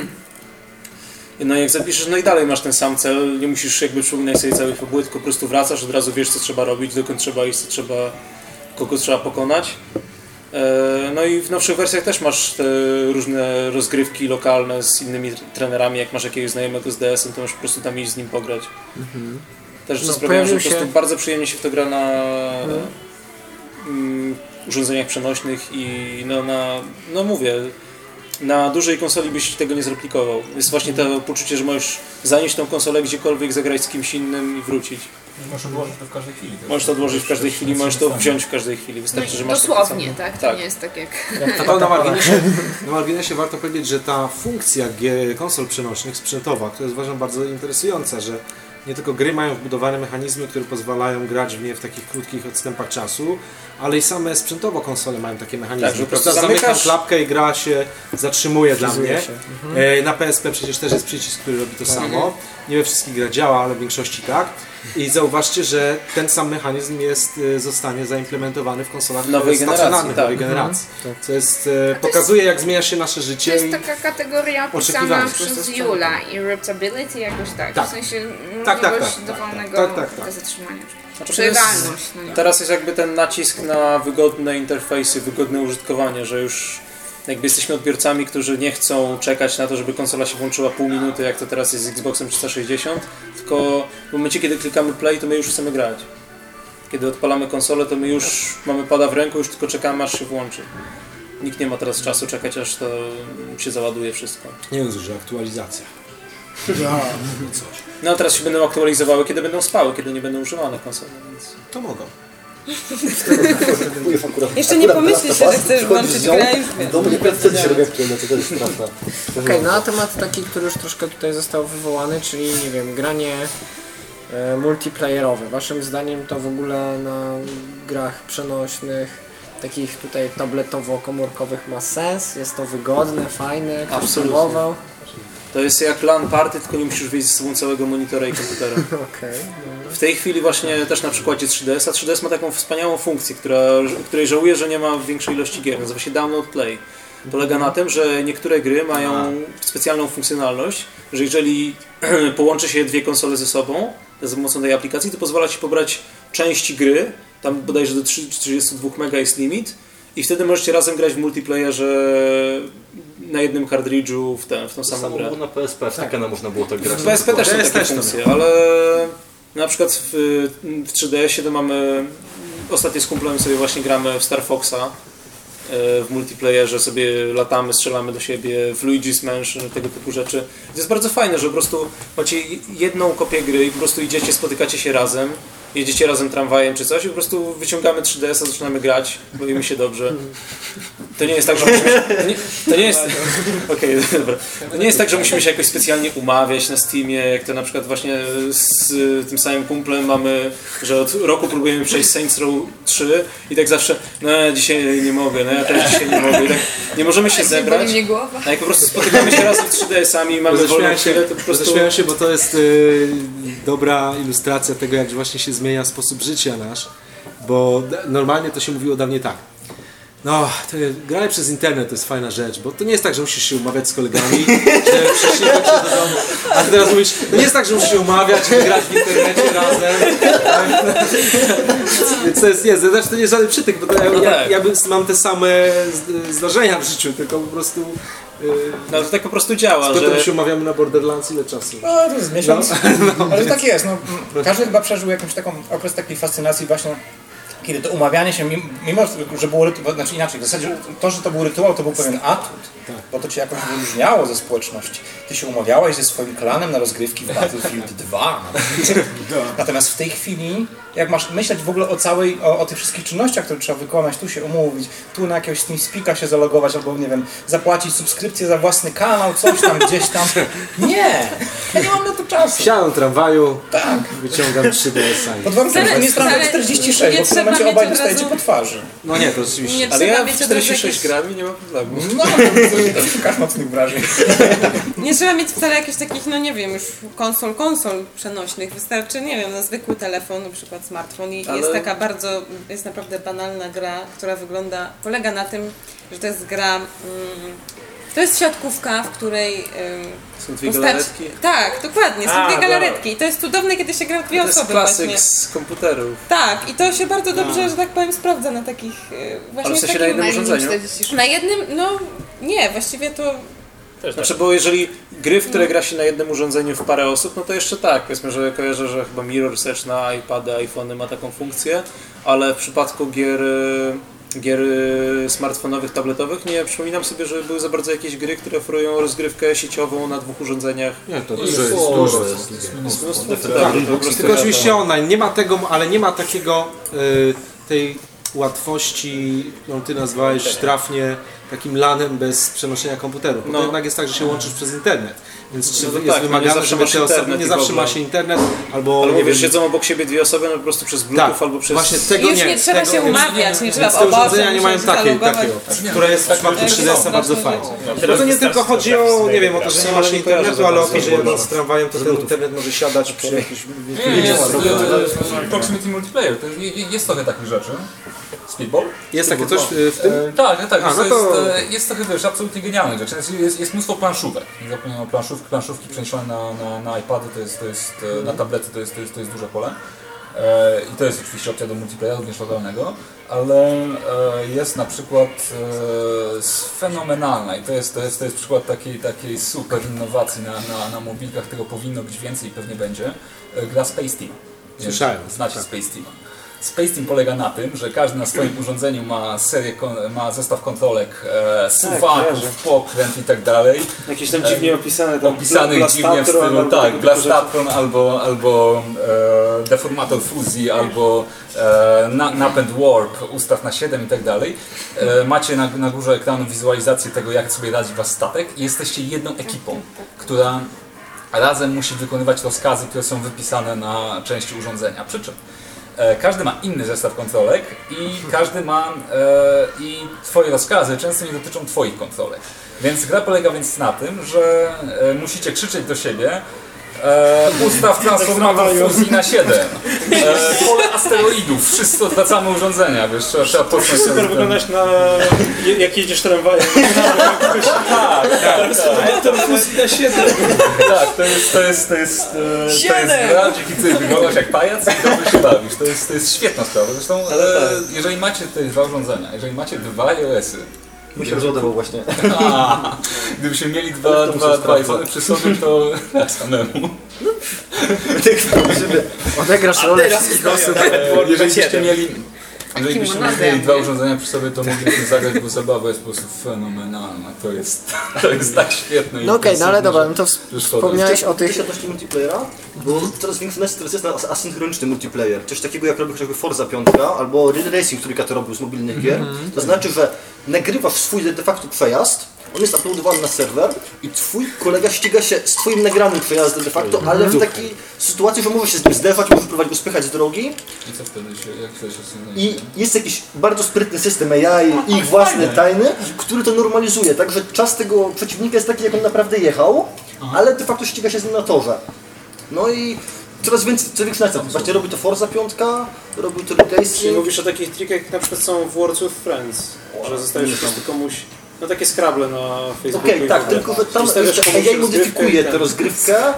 No jak zapiszesz, no i dalej masz ten sam cel, nie musisz jakby przypominać sobie całej fabuły, tylko po prostu wracasz, od razu wiesz co trzeba robić, dokąd trzeba iść, co trzeba, kogo trzeba pokonać. E, No i w nowszych wersjach też masz te różne rozgrywki lokalne z innymi trenerami. Jak masz jakiegoś znajomego z DS-em, to możesz po prostu tam iść z nim pograć. Też No, sprawiają, że po prostu się- bardzo przyjemnie się w to gra na mm, urządzeniach przenośnych i no, na, no mówię, na dużej konsoli byś tego nie zreplikował. Jest właśnie to poczucie, że możesz zanieść tą konsolę gdziekolwiek, zagrać z kimś innym i wrócić. Możesz odłożyć to w każdej chwili. To Możesz to odłożyć w każdej chwili, możesz to wziąć w każdej chwili. Wystarczy, że masz Dosłownie, tak? To Tak. nie jest tak jak... A to na marginesie, na marginesie warto powiedzieć, że ta funkcja gier, konsol przenośnych, sprzętowa, która jest uważam bardzo interesująca, że nie tylko gry mają wbudowane mechanizmy, które pozwalają grać w nie w takich krótkich odstępach czasu, ale i same sprzętowo konsole mają takie mechanizmy. Tak, że po prostu Prawda? Zamykam klapkę i gra się zatrzymuje dla mnie. się. E, Na PSP przecież też jest przycisk, który robi to samo. Nie we wszystkich grach działa, ale w większości tak. I zauważcie, że ten sam mechanizm jest, e, zostanie zaimplementowowany w konsolach Nowej generacji, tak. nowej generacji. Co jest, e, pokazuje jak zmienia się nasze To życie jest i taka kategoria opisana przez Jula, irritability jakoś tak, Tak. w sensie Tak, tak, możliwość tak, dowolnego tak, tak, tak. zatrzymania. Czy to jest- legalność, no. Teraz jest jakby ten nacisk na wygodne interfejsy, wygodne użytkowanie, że już jakby jesteśmy odbiorcami, którzy nie chcą czekać na to, żeby konsola się włączyła pół minuty, jak to teraz jest z Xboxem 360, tylko w momencie, kiedy klikamy play, to my już chcemy grać. Kiedy odpalamy konsolę, to my już mamy pada w ręku, już tylko czekamy, aż się włączy. Nikt nie ma teraz czasu czekać, aż to się załaduje wszystko. nie wiem, że aktualizacja. No teraz się będą aktualizowały, kiedy będą spały, kiedy nie będą używane konsole, więc... To mogą. Akurat, Jeszcze nie pomyślisz, że chcesz włączyć grę i już wiesz. W domu nie wtedy się robi aktualne, to jest prawda. Okej, no a temat taki, który już troszkę tutaj został wywołany, czyli nie wiem, granie e, multiplayerowe. Waszym zdaniem to w ogóle na grach przenośnych, takich tutaj tabletowo-komórkowych ma sens? Jest to wygodne, fajne? Absolutnie. próbował? To jest jak LAN party, tylko nie musisz wyjść ze sobą całego monitora i komputera. W tej chwili właśnie też na przykładzie 3DS, a 3DS ma taką wspaniałą funkcję, która, której żałuję, że nie ma w większej ilości gier. Nazywa się Download Play. Polega na tym, że niektóre gry mają specjalną funkcjonalność, że jeżeli połączy się dwie konsole ze sobą za pomocą tej aplikacji, to pozwala Ci pobrać części gry, tam bodajże do 3 32 MB jest limit i wtedy możecie razem grać w multiplayerze na jednym kartridżu w, tę, w tą To samą grę. na PSP, w Takena można było tak grać. W PSP też są PS takie też funkcje, ale na przykład w, w 3DS-ie to mamy ostatnio z kumplem sobie właśnie gramy w Star Foxa. e, W multiplayerze sobie latamy, strzelamy do siebie, w Luigi's Mansion, tego typu rzeczy. To jest bardzo fajne, że po prostu macie jedną kopię gry i po prostu idziecie, spotykacie się razem, jedziecie razem tramwajem czy coś i po prostu wyciągamy 3DS-a, zaczynamy grać, bawimy się dobrze. To nie jest tak, że musimy... To nie, to nie jest... Okej, dobra. To nie jest tak, że musimy się jakoś specjalnie umawiać na Steamie, jak to na przykład właśnie z tym samym kumplem mamy, że od roku próbujemy przejść Saints Row 3 i tak zawsze, no ja dzisiaj nie mogę, no ja też dzisiaj nie mogę. I tak nie możemy się zebrać, mnie głowa. a jak po prostu spotykamy się razem z 3DS-ami i mamy wolną chwilę, to po prostu... zaśmiałem się, bo to jest y, dobra ilustracja tego, jak właśnie się zmienia sposób życia nasz. Bo normalnie to się mówiło dawniej tak. No, to granie przez internet to jest fajna rzecz, bo to nie jest tak, że musisz się umawiać z kolegami, że przyślą cię do domu. A ty teraz mówisz, to nie jest tak, że musisz się umawiać i grać w internecie razem. Więc to jest, nie, znaczy to nie jest żaden przytyk, bo ja, No ja, tak. ja bym- mam te same zdarzenia w życiu, tylko po prostu... No to tak po prostu działa, Z że... się umawiamy na Borderlands ile czasu? No, to jest miesiąc. Ale tak jest. No, m, każdy chyba przeżył jakąś taką okres takiej fascynacji właśnie kiedy to umawianie się, mimo, mimo że było rytuał, znaczy inaczej, w zasadzie to, że to był rytuał, to był pewien atut, bo to cię jakoś wyróżniało ze społeczności. Ty się umawiałeś ze swoim klanem na rozgrywki w Battlefield 2. Natomiast w tej chwili, jak masz myśleć w ogóle o całej, o, o tych wszystkich czynnościach, które trzeba wykonać, tu się umówić, tu na jakiegoś TeamSpeaka się zalogować, albo nie wiem, zapłacić subskrypcję za własny kanał, coś tam, gdzieś tam. Nie! Ja nie mam na to czasu. Wsiadam tramwaju, Tak. wyciągam 3DS-a. Pod warunkiem, że nie jest tramwaj wcale 46, nie bo w tym momencie obaj dostajecie po twarzy. No nie, to oczywiście. Nie Ale ja mieć w od razu 46 jakichś- gram i nie ma problemu. No, to szukasz mocnych wrażeń. Nie trzeba mieć wcale jakichś takich, no nie wiem, już konsol, konsol przenośnych. Wystarczy, nie wiem, no zwykły telefon, na przykład smartfon i Ale- jest taka bardzo, jest naprawdę banalna gra, która wygląda, polega na tym, że to jest gra, mm, to jest siatkówka, w której ym, Są dwie postaci- galaretki. Tak, dokładnie, są A, dwie dobra. galaretki i to jest cudowne, kiedy się gra w dwie To jest osoby klasyk właśnie. z komputerów. Tak, i to się bardzo dobrze, że tak powiem, sprawdza na takich y, właśnie Ale w sensie na takim, jednym urządzeniu? 46. na jednym, no nie, właściwie to Znaczy, bo jeżeli gry, w które gra się na jednym urządzeniu w parę osób, no to jeszcze tak. Powiedzmy, że kojarzę, że chyba Mirror Search na iPady, iPhony ma taką funkcję, ale w przypadku gier, gier smartfonowych, tabletowych nie przypominam sobie, że były za bardzo jakieś gry, które oferują rozgrywkę sieciową na dwóch urządzeniach. Nie, to dużo jest, dużo jest. jest. Mnóstwo Tak, tak, po prostu tylko oczywiście online. Nie ma tego, ale nie ma takiego y, tej łatwości, którą ty nazwałeś trafnie takim lanem bez przenoszenia komputeru. Bo No. to jednak jest tak, że się łączysz przez internet. Więc czy No to jest tak, no nie wymagane, zawsze żeby masz te osoby, internet nie zawsze ma się internet, albo, Albo nie wiesz, wiem, siedzą obok siebie dwie osoby, no po prostu przez Bluetooth tak, albo przez... właśnie tego już nie, nie, trzeba tego się nie- umawiać, nie trzeba te obozu, urządzenia nie mają takiej, takiego, które jest w przypadku Tak, 3DS-a tak, bardzo tak, fajne. tak. No to nie tylko chodzi o, nie wiem, o to, że nie masz internetu, ale o to, że jadąc tramwajem, to ten internet może siadać przy jakichś... Nie, nie, jest, e, Proximity Multiplayer, to jest, jest trochę takich rzeczy. Speedball? Jest takie coś y, w tym? E, tak, tak, A, jest, no to- jest, e, jest trochę wiesz, absolutnie genialnych rzeczy. Jest, jest, jest mnóstwo planszówek. Nie zapomniałem planszówki, planszówki przeniesione na, na, na iPady, to jest, to jest, e, na tablety to jest, to jest, to jest duże pole. E, I to jest oczywiście opcja do multiplayera, również lokalnego, ale e, jest na przykład e, fenomenalna i to jest, to jest, to jest przykład takiej, takiej super innowacji na, na, na mobilkach, tego powinno być więcej i pewnie będzie. Gra Space Team. Słyszałem, Znacie tak. Space Team. Space Team polega na tym, że każdy na swoim urządzeniu ma serię, ma zestaw kontrolek, e, suwaków, kojarzę. pokręt i tak dalej. Jakieś tam dziwnie opisane tam Opisanych dziwnie w stylu, tak. Blastatron albo, albo e, deformator fuzji, albo e, na, napęd warp, ustaw na 7 i tak dalej. E, macie na, na górze ekranu wizualizację tego, jak sobie radzi wasz statek i jesteście jedną ekipą, która razem musi wykonywać rozkazy, które są wypisane na części urządzenia. Przy czym e, każdy ma inny zestaw kontrolek i każdy ma e, i twoje rozkazy często nie dotyczą twoich kontrolek. Więc gra polega więc na tym, że e, musicie krzyczeć do siebie e, ustaw transformator fuzji na 7. E, pole asteroidów, wszyscy odwracamy urządzenia, wiesz, trzeba, trzeba poczuć Super wyglądać na... jak jedziesz tramwajem. Tak, tak, tak. To fuzji na 7. Tak, to jest, to jest, to jest, e, to jest gra, dzięki której wyglądasz jak pajac i dobrze się bawisz. To jest, to jest świetna sprawa. Zresztą, e, tak. jeżeli macie te dwa urządzenia, jeżeli macie dwa iOS-y, Mi się rozładował właśnie. a, gdybyście mieli dwa, to dwa, dwa iPhony przy sobie, to tak samemu. Odegrasz rolę wszystkich osób. Jeżeli byście mieli Jeżeli byśmy mieli dwa urządzenia przy sobie, to moglibyśmy zagrać, bo zabawa jest po prostu fenomenalna. To jest, to jest tak świetne. i No okej, no ale dobra, no to wspomniałeś o tych... Odnośnie multiplayera, bo coraz większy nacisk jest na as- asynchroniczny multiplayer. Coś takiego jak robi chociażby Forza 5 albo Real Racing, który Kato robił z mobilnych gier. To znaczy, że nagrywasz swój de facto przejazd, on jest uploadowany na serwer i twój kolega ściga się z twoim nagranym przejazdem de facto, ale w takiej sytuacji, że może się z nim zderwać, może próbować go spychać z drogi. I co wtedy się, jak się i jest jakiś bardzo sprytny system AI, ich własny, tajny, który to normalizuje, tak, że czas tego przeciwnika jest taki, jak on naprawdę jechał, ale de facto ściga się z nim na torze. No i coraz więcej, coraz większy nacisk. Właśnie robi to Forza 5, robi to Racing. mówisz o takich trikach, jak na przykład są w Words with Friends, że zostajesz po prostu komuś... No takie skrable na Facebooku. Okej, tak, w ogóle. tylko tam AI rozgrywkę modyfikuje i tę rozgrywkę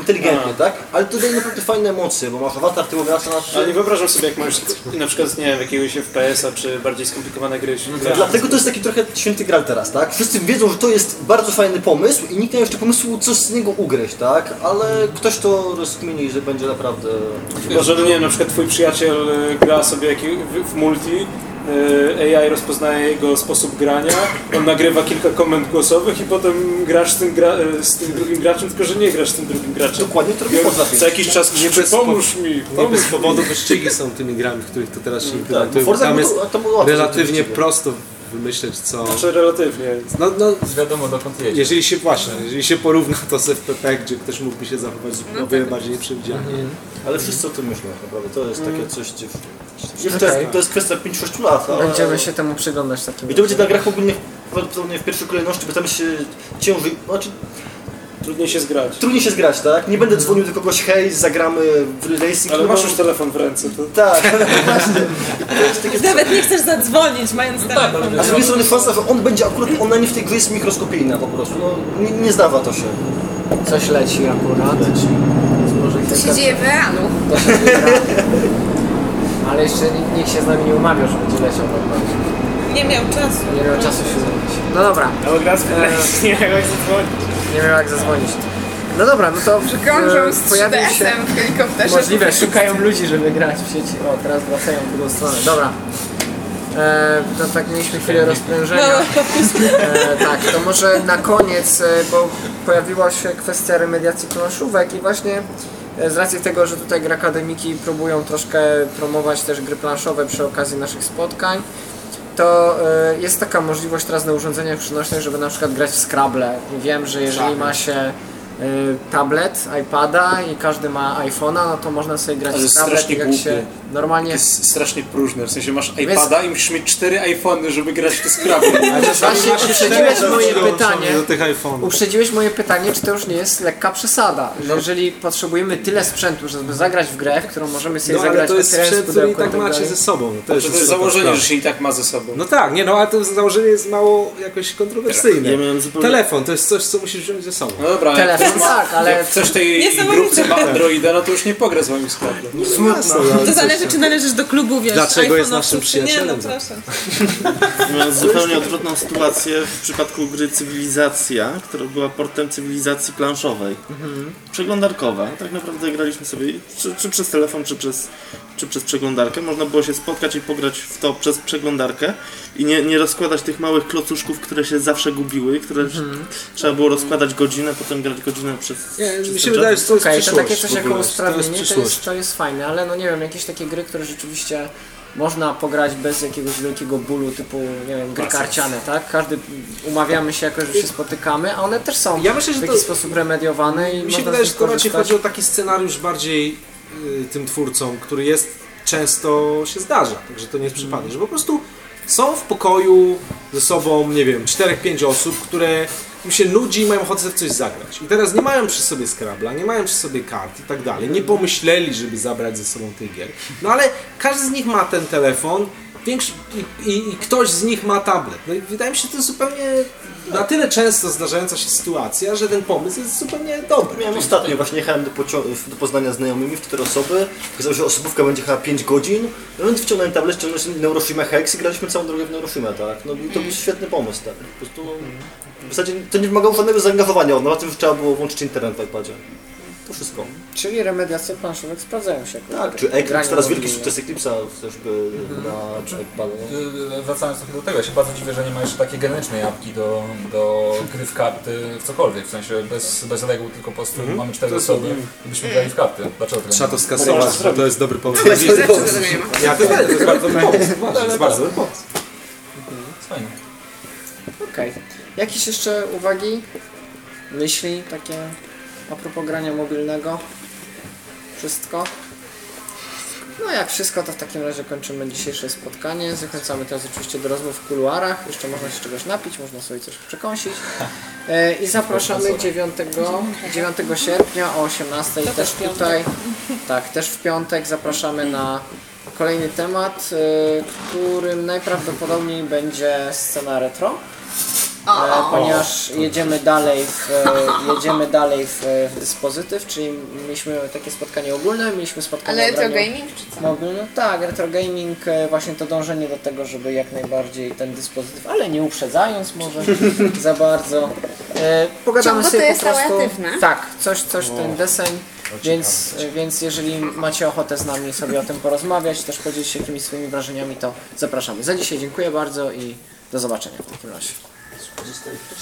inteligentnie, A. tak? Ale to daje naprawdę fajne emocje, bo masz awatar tego gracza na Ale nie wyobrażam sobie, jak masz na przykład, nie wiem, jakiegoś FPS-a, czy bardziej skomplikowane gry. grasz. Dlatego to jest taki trochę święty gral teraz, tak? Wszyscy wiedzą, że to jest bardzo fajny pomysł i nikt nie ma jeszcze pomysłu, co z niego ugryźć, tak? Ale ktoś to rozkmini, że będzie naprawdę... Chyba, że no nie na przykład twój przyjaciel y, gra sobie w, w multi, AI rozpoznaje jego sposób grania, on nagrywa kilka komend głosowych i potem grasz z tym, gra, y, z tym drugim graczem, tylko że nie grasz z tym drugim graczem. Dokładnie to robi Forza Co jakiś czas krzyczy, bez pomóż mi, Nie bez powodu wyścigi są tymi grami, w których to teraz się Tak, implementuje. Forza Tam jest to było łatwe, relatywnie prosto wymyśleć co... Znaczy relatywnie. No, no, Wiadomo dokąd jedzie. jeżeli się właśnie, jeżeli się porówna to z FPP, gdzie ktoś mógłby się zachować o wiele bardziej nieprzewidzialnie. Ale wszyscy o tym myślą, naprawdę. To jest takie coś... Gdzie... Jeszcze Okej. to jest kwestia 5-6 lat, ale... Będziemy się temu przyglądać takim I to będzie na grach ogólnie w pierwszej kolejności, bo tam się ciężej... Znaczy, Trudniej się zgrać. trudniej się zgrać, tak? Nie będę dzwonił do kogoś, hej, zagramy w racing. Ale no, masz już telefon w ręce, to... Tak, właśnie. Takie... Nawet nie chcesz zadzwonić, mając telefon. A z drugiej strony że on będzie akurat online w tej grze jest mikroskopijna po prostu. No, nie, nie zdawa to się. Coś leci akurat. Więc może To kilka- się dzieje w realu. to się dzieje. Ale jeszcze nikt, się z nami nie umawiał, że będzie leciał po prostu. Nie miał czasu. Nie miał czasu się zrobić. No dobra, Ale gra z nie jak zadzwonić. Nie miał jak zadzwonić. No dobra, no to Krążą e, z pojawił się... 3DS-em w helikopterze. Możliwe, szukają ludzi, żeby grać w sieci. O, teraz wracają w drugą stronę. Dobra. E, to tak mieliśmy chwilę rozprężenia. E, tak, to może na koniec, e, bo pojawiła się kwestia remediacji planszówek i właśnie e, z racji tego, że tutaj gry akademiki próbują troszkę promować też gry planszowe przy okazji naszych spotkań, to e, jest taka możliwość teraz na urządzeniach przenośnych, żeby na przykład grać w Scrabble. Wiem, że jeżeli ma się e, tablet, iPada i każdy ma iPhone'a, no to można sobie grać Ale w Scrabble, tak jak się głupie. Normalnie... jest strasznie próżne. W sensie masz iPada i musisz mieć cztery iPhony, żeby grać w te Scrabble. Właśnie uprzedziłeś moje pytanie. Uprzedziłeś moje pytanie, czy to już nie jest lekka przesada? Że jeżeli potrzebujemy tyle sprzętu, żeby zagrać w grę, w którą możemy sobie No zagrać to jest sprzęt, który i tak tak macie ze sobą. To To jest założenie, że się i tak ma ze sobą. No tak, nie no, ale to założenie jest mało jakoś kontrowersyjne. Telefon to jest coś, co musisz wziąć ze sobą. No dobra, Telefon tak, ale jak chcesz tej grupce ma Androida, no to już nie pogra z moim Scrabble. Smutno. To zależy, czy należysz do klubu, wiesz, Dlaczego jest naszym czy Nie, no przyjacielem? proszę. Miałem zupełnie odwrotną sytuację w przypadku gry Cywilizacja, która była portem cywilizacji planszowej. Przeglądarkowa. Tak naprawdę graliśmy sobie czy, czy przez telefon, czy przez, czy przez przeglądarkę. Można było się spotkać i pograć w to przez przeglądarkę i nie, nie rozkładać tych małych klocuszków, które się zawsze gubiły, które trzeba było rozkładać godzinę, potem grać godzinę przez. Nie, przez mi się wydaje, że to jest Okej, to takie coś jako. To usprawnienie, jest to jest, to jest fajne, ale no nie wiem, jakieś takie gry, które rzeczywiście można pograć bez jakiegoś wielkiego bólu, typu, nie wiem, gry karciane, tak? Każdy umawiamy się jakoś, że się spotykamy, a one też są Ja myślę, że w to- jakiś sposób remediowane i Mi się wydaje, że to raczej chodzi o taki scenariusz bardziej tym twórcom, który jest często się zdarza, także to nie jest przypadek, że po prostu są w pokoju ze sobą, nie wiem, 4-5 osób, które im się nudzi i mają ochotę w coś zagrać. I teraz nie mają przy sobie Scrabla, nie mają przy sobie kart i tak dalej, nie pomyśleli, żeby zabrać ze sobą tych gier. No ale każdy z nich ma ten telefon, większy, i, i, i ktoś z nich ma tablet. No i wydaje mi się, że to zupełnie na tyle często zdarzająca się sytuacja, że ten pomysł jest zupełnie dobry. Miałem ostatnio, właśnie jechałem do, do Poznania z znajomymi w cztery osoby. Okazało że osobówka będzie jechała 5 godzin. No więc wciągnąłem tablet, ściągnąłem Neuroshima Hex i graliśmy całą drogę w Neuroshima, tak? No i to był świetny pomysł, tak? Po prostu, w zasadzie to nie wymagało żadnego zaangażowania, no na tym, że trzeba było włączyć internet w iPadzie. To wszystko. Czyli remediacje planszowych sprawdzają się. Tak, czy Eclipse, teraz wielki sukces Eclipse'a chociażby na iPadzie. Yy, Wracając trochę do tego, ja się bardzo dziwię, że nie ma jeszcze takiej genetycznej apki do, do gry w karty w cokolwiek, w sensie bez, bez reguł, tylko po prostu mamy cztery osoby i byśmy grali w karty. Dlaczego tego Trzeba to skasować, bo to jest dobry pomysł. Ma? Ja to, jest bardzo dobry pomysł. To jest bardzo dobry pomysł. fajnie. Okej. Jakieś jeszcze uwagi, myśli takie a propos grania mobilnego? Wszystko? No jak wszystko, to w takim razie kończymy dzisiejsze spotkanie. Zachęcamy teraz oczywiście do rozmów w kuluarach. Jeszcze można się czegoś napić, można sobie coś przekąsić. E, I zapraszamy 9, 9 sierpnia o 18 też tutaj. Tak, też w piątek zapraszamy na kolejny temat, e, którym najprawdopodobniej będzie scena retro. E, ponieważ jedziemy dalej w, e, jedziemy dalej w, e, w dyspozytyw, czyli mieliśmy takie spotkanie ogólne, mieliśmy spotkanie Ale retro obrania gaming czy co? mobilne. Tak, retro gaming, e, właśnie to dążenie do tego, żeby jak najbardziej ten dyspozytyw, ale nie uprzedzając może za bardzo. E, pogadamy Ciągle sobie to jest po prostu. Tak, coś, coś ten deseń. Więc, e, więc jeżeli macie ochotę z nami sobie o tym porozmawiać, też podzielić się jakimiś swoimi wrażeniami, to zapraszamy. Za dzisiaj dziękuję bardzo i do zobaczenia w takim razie. distrito.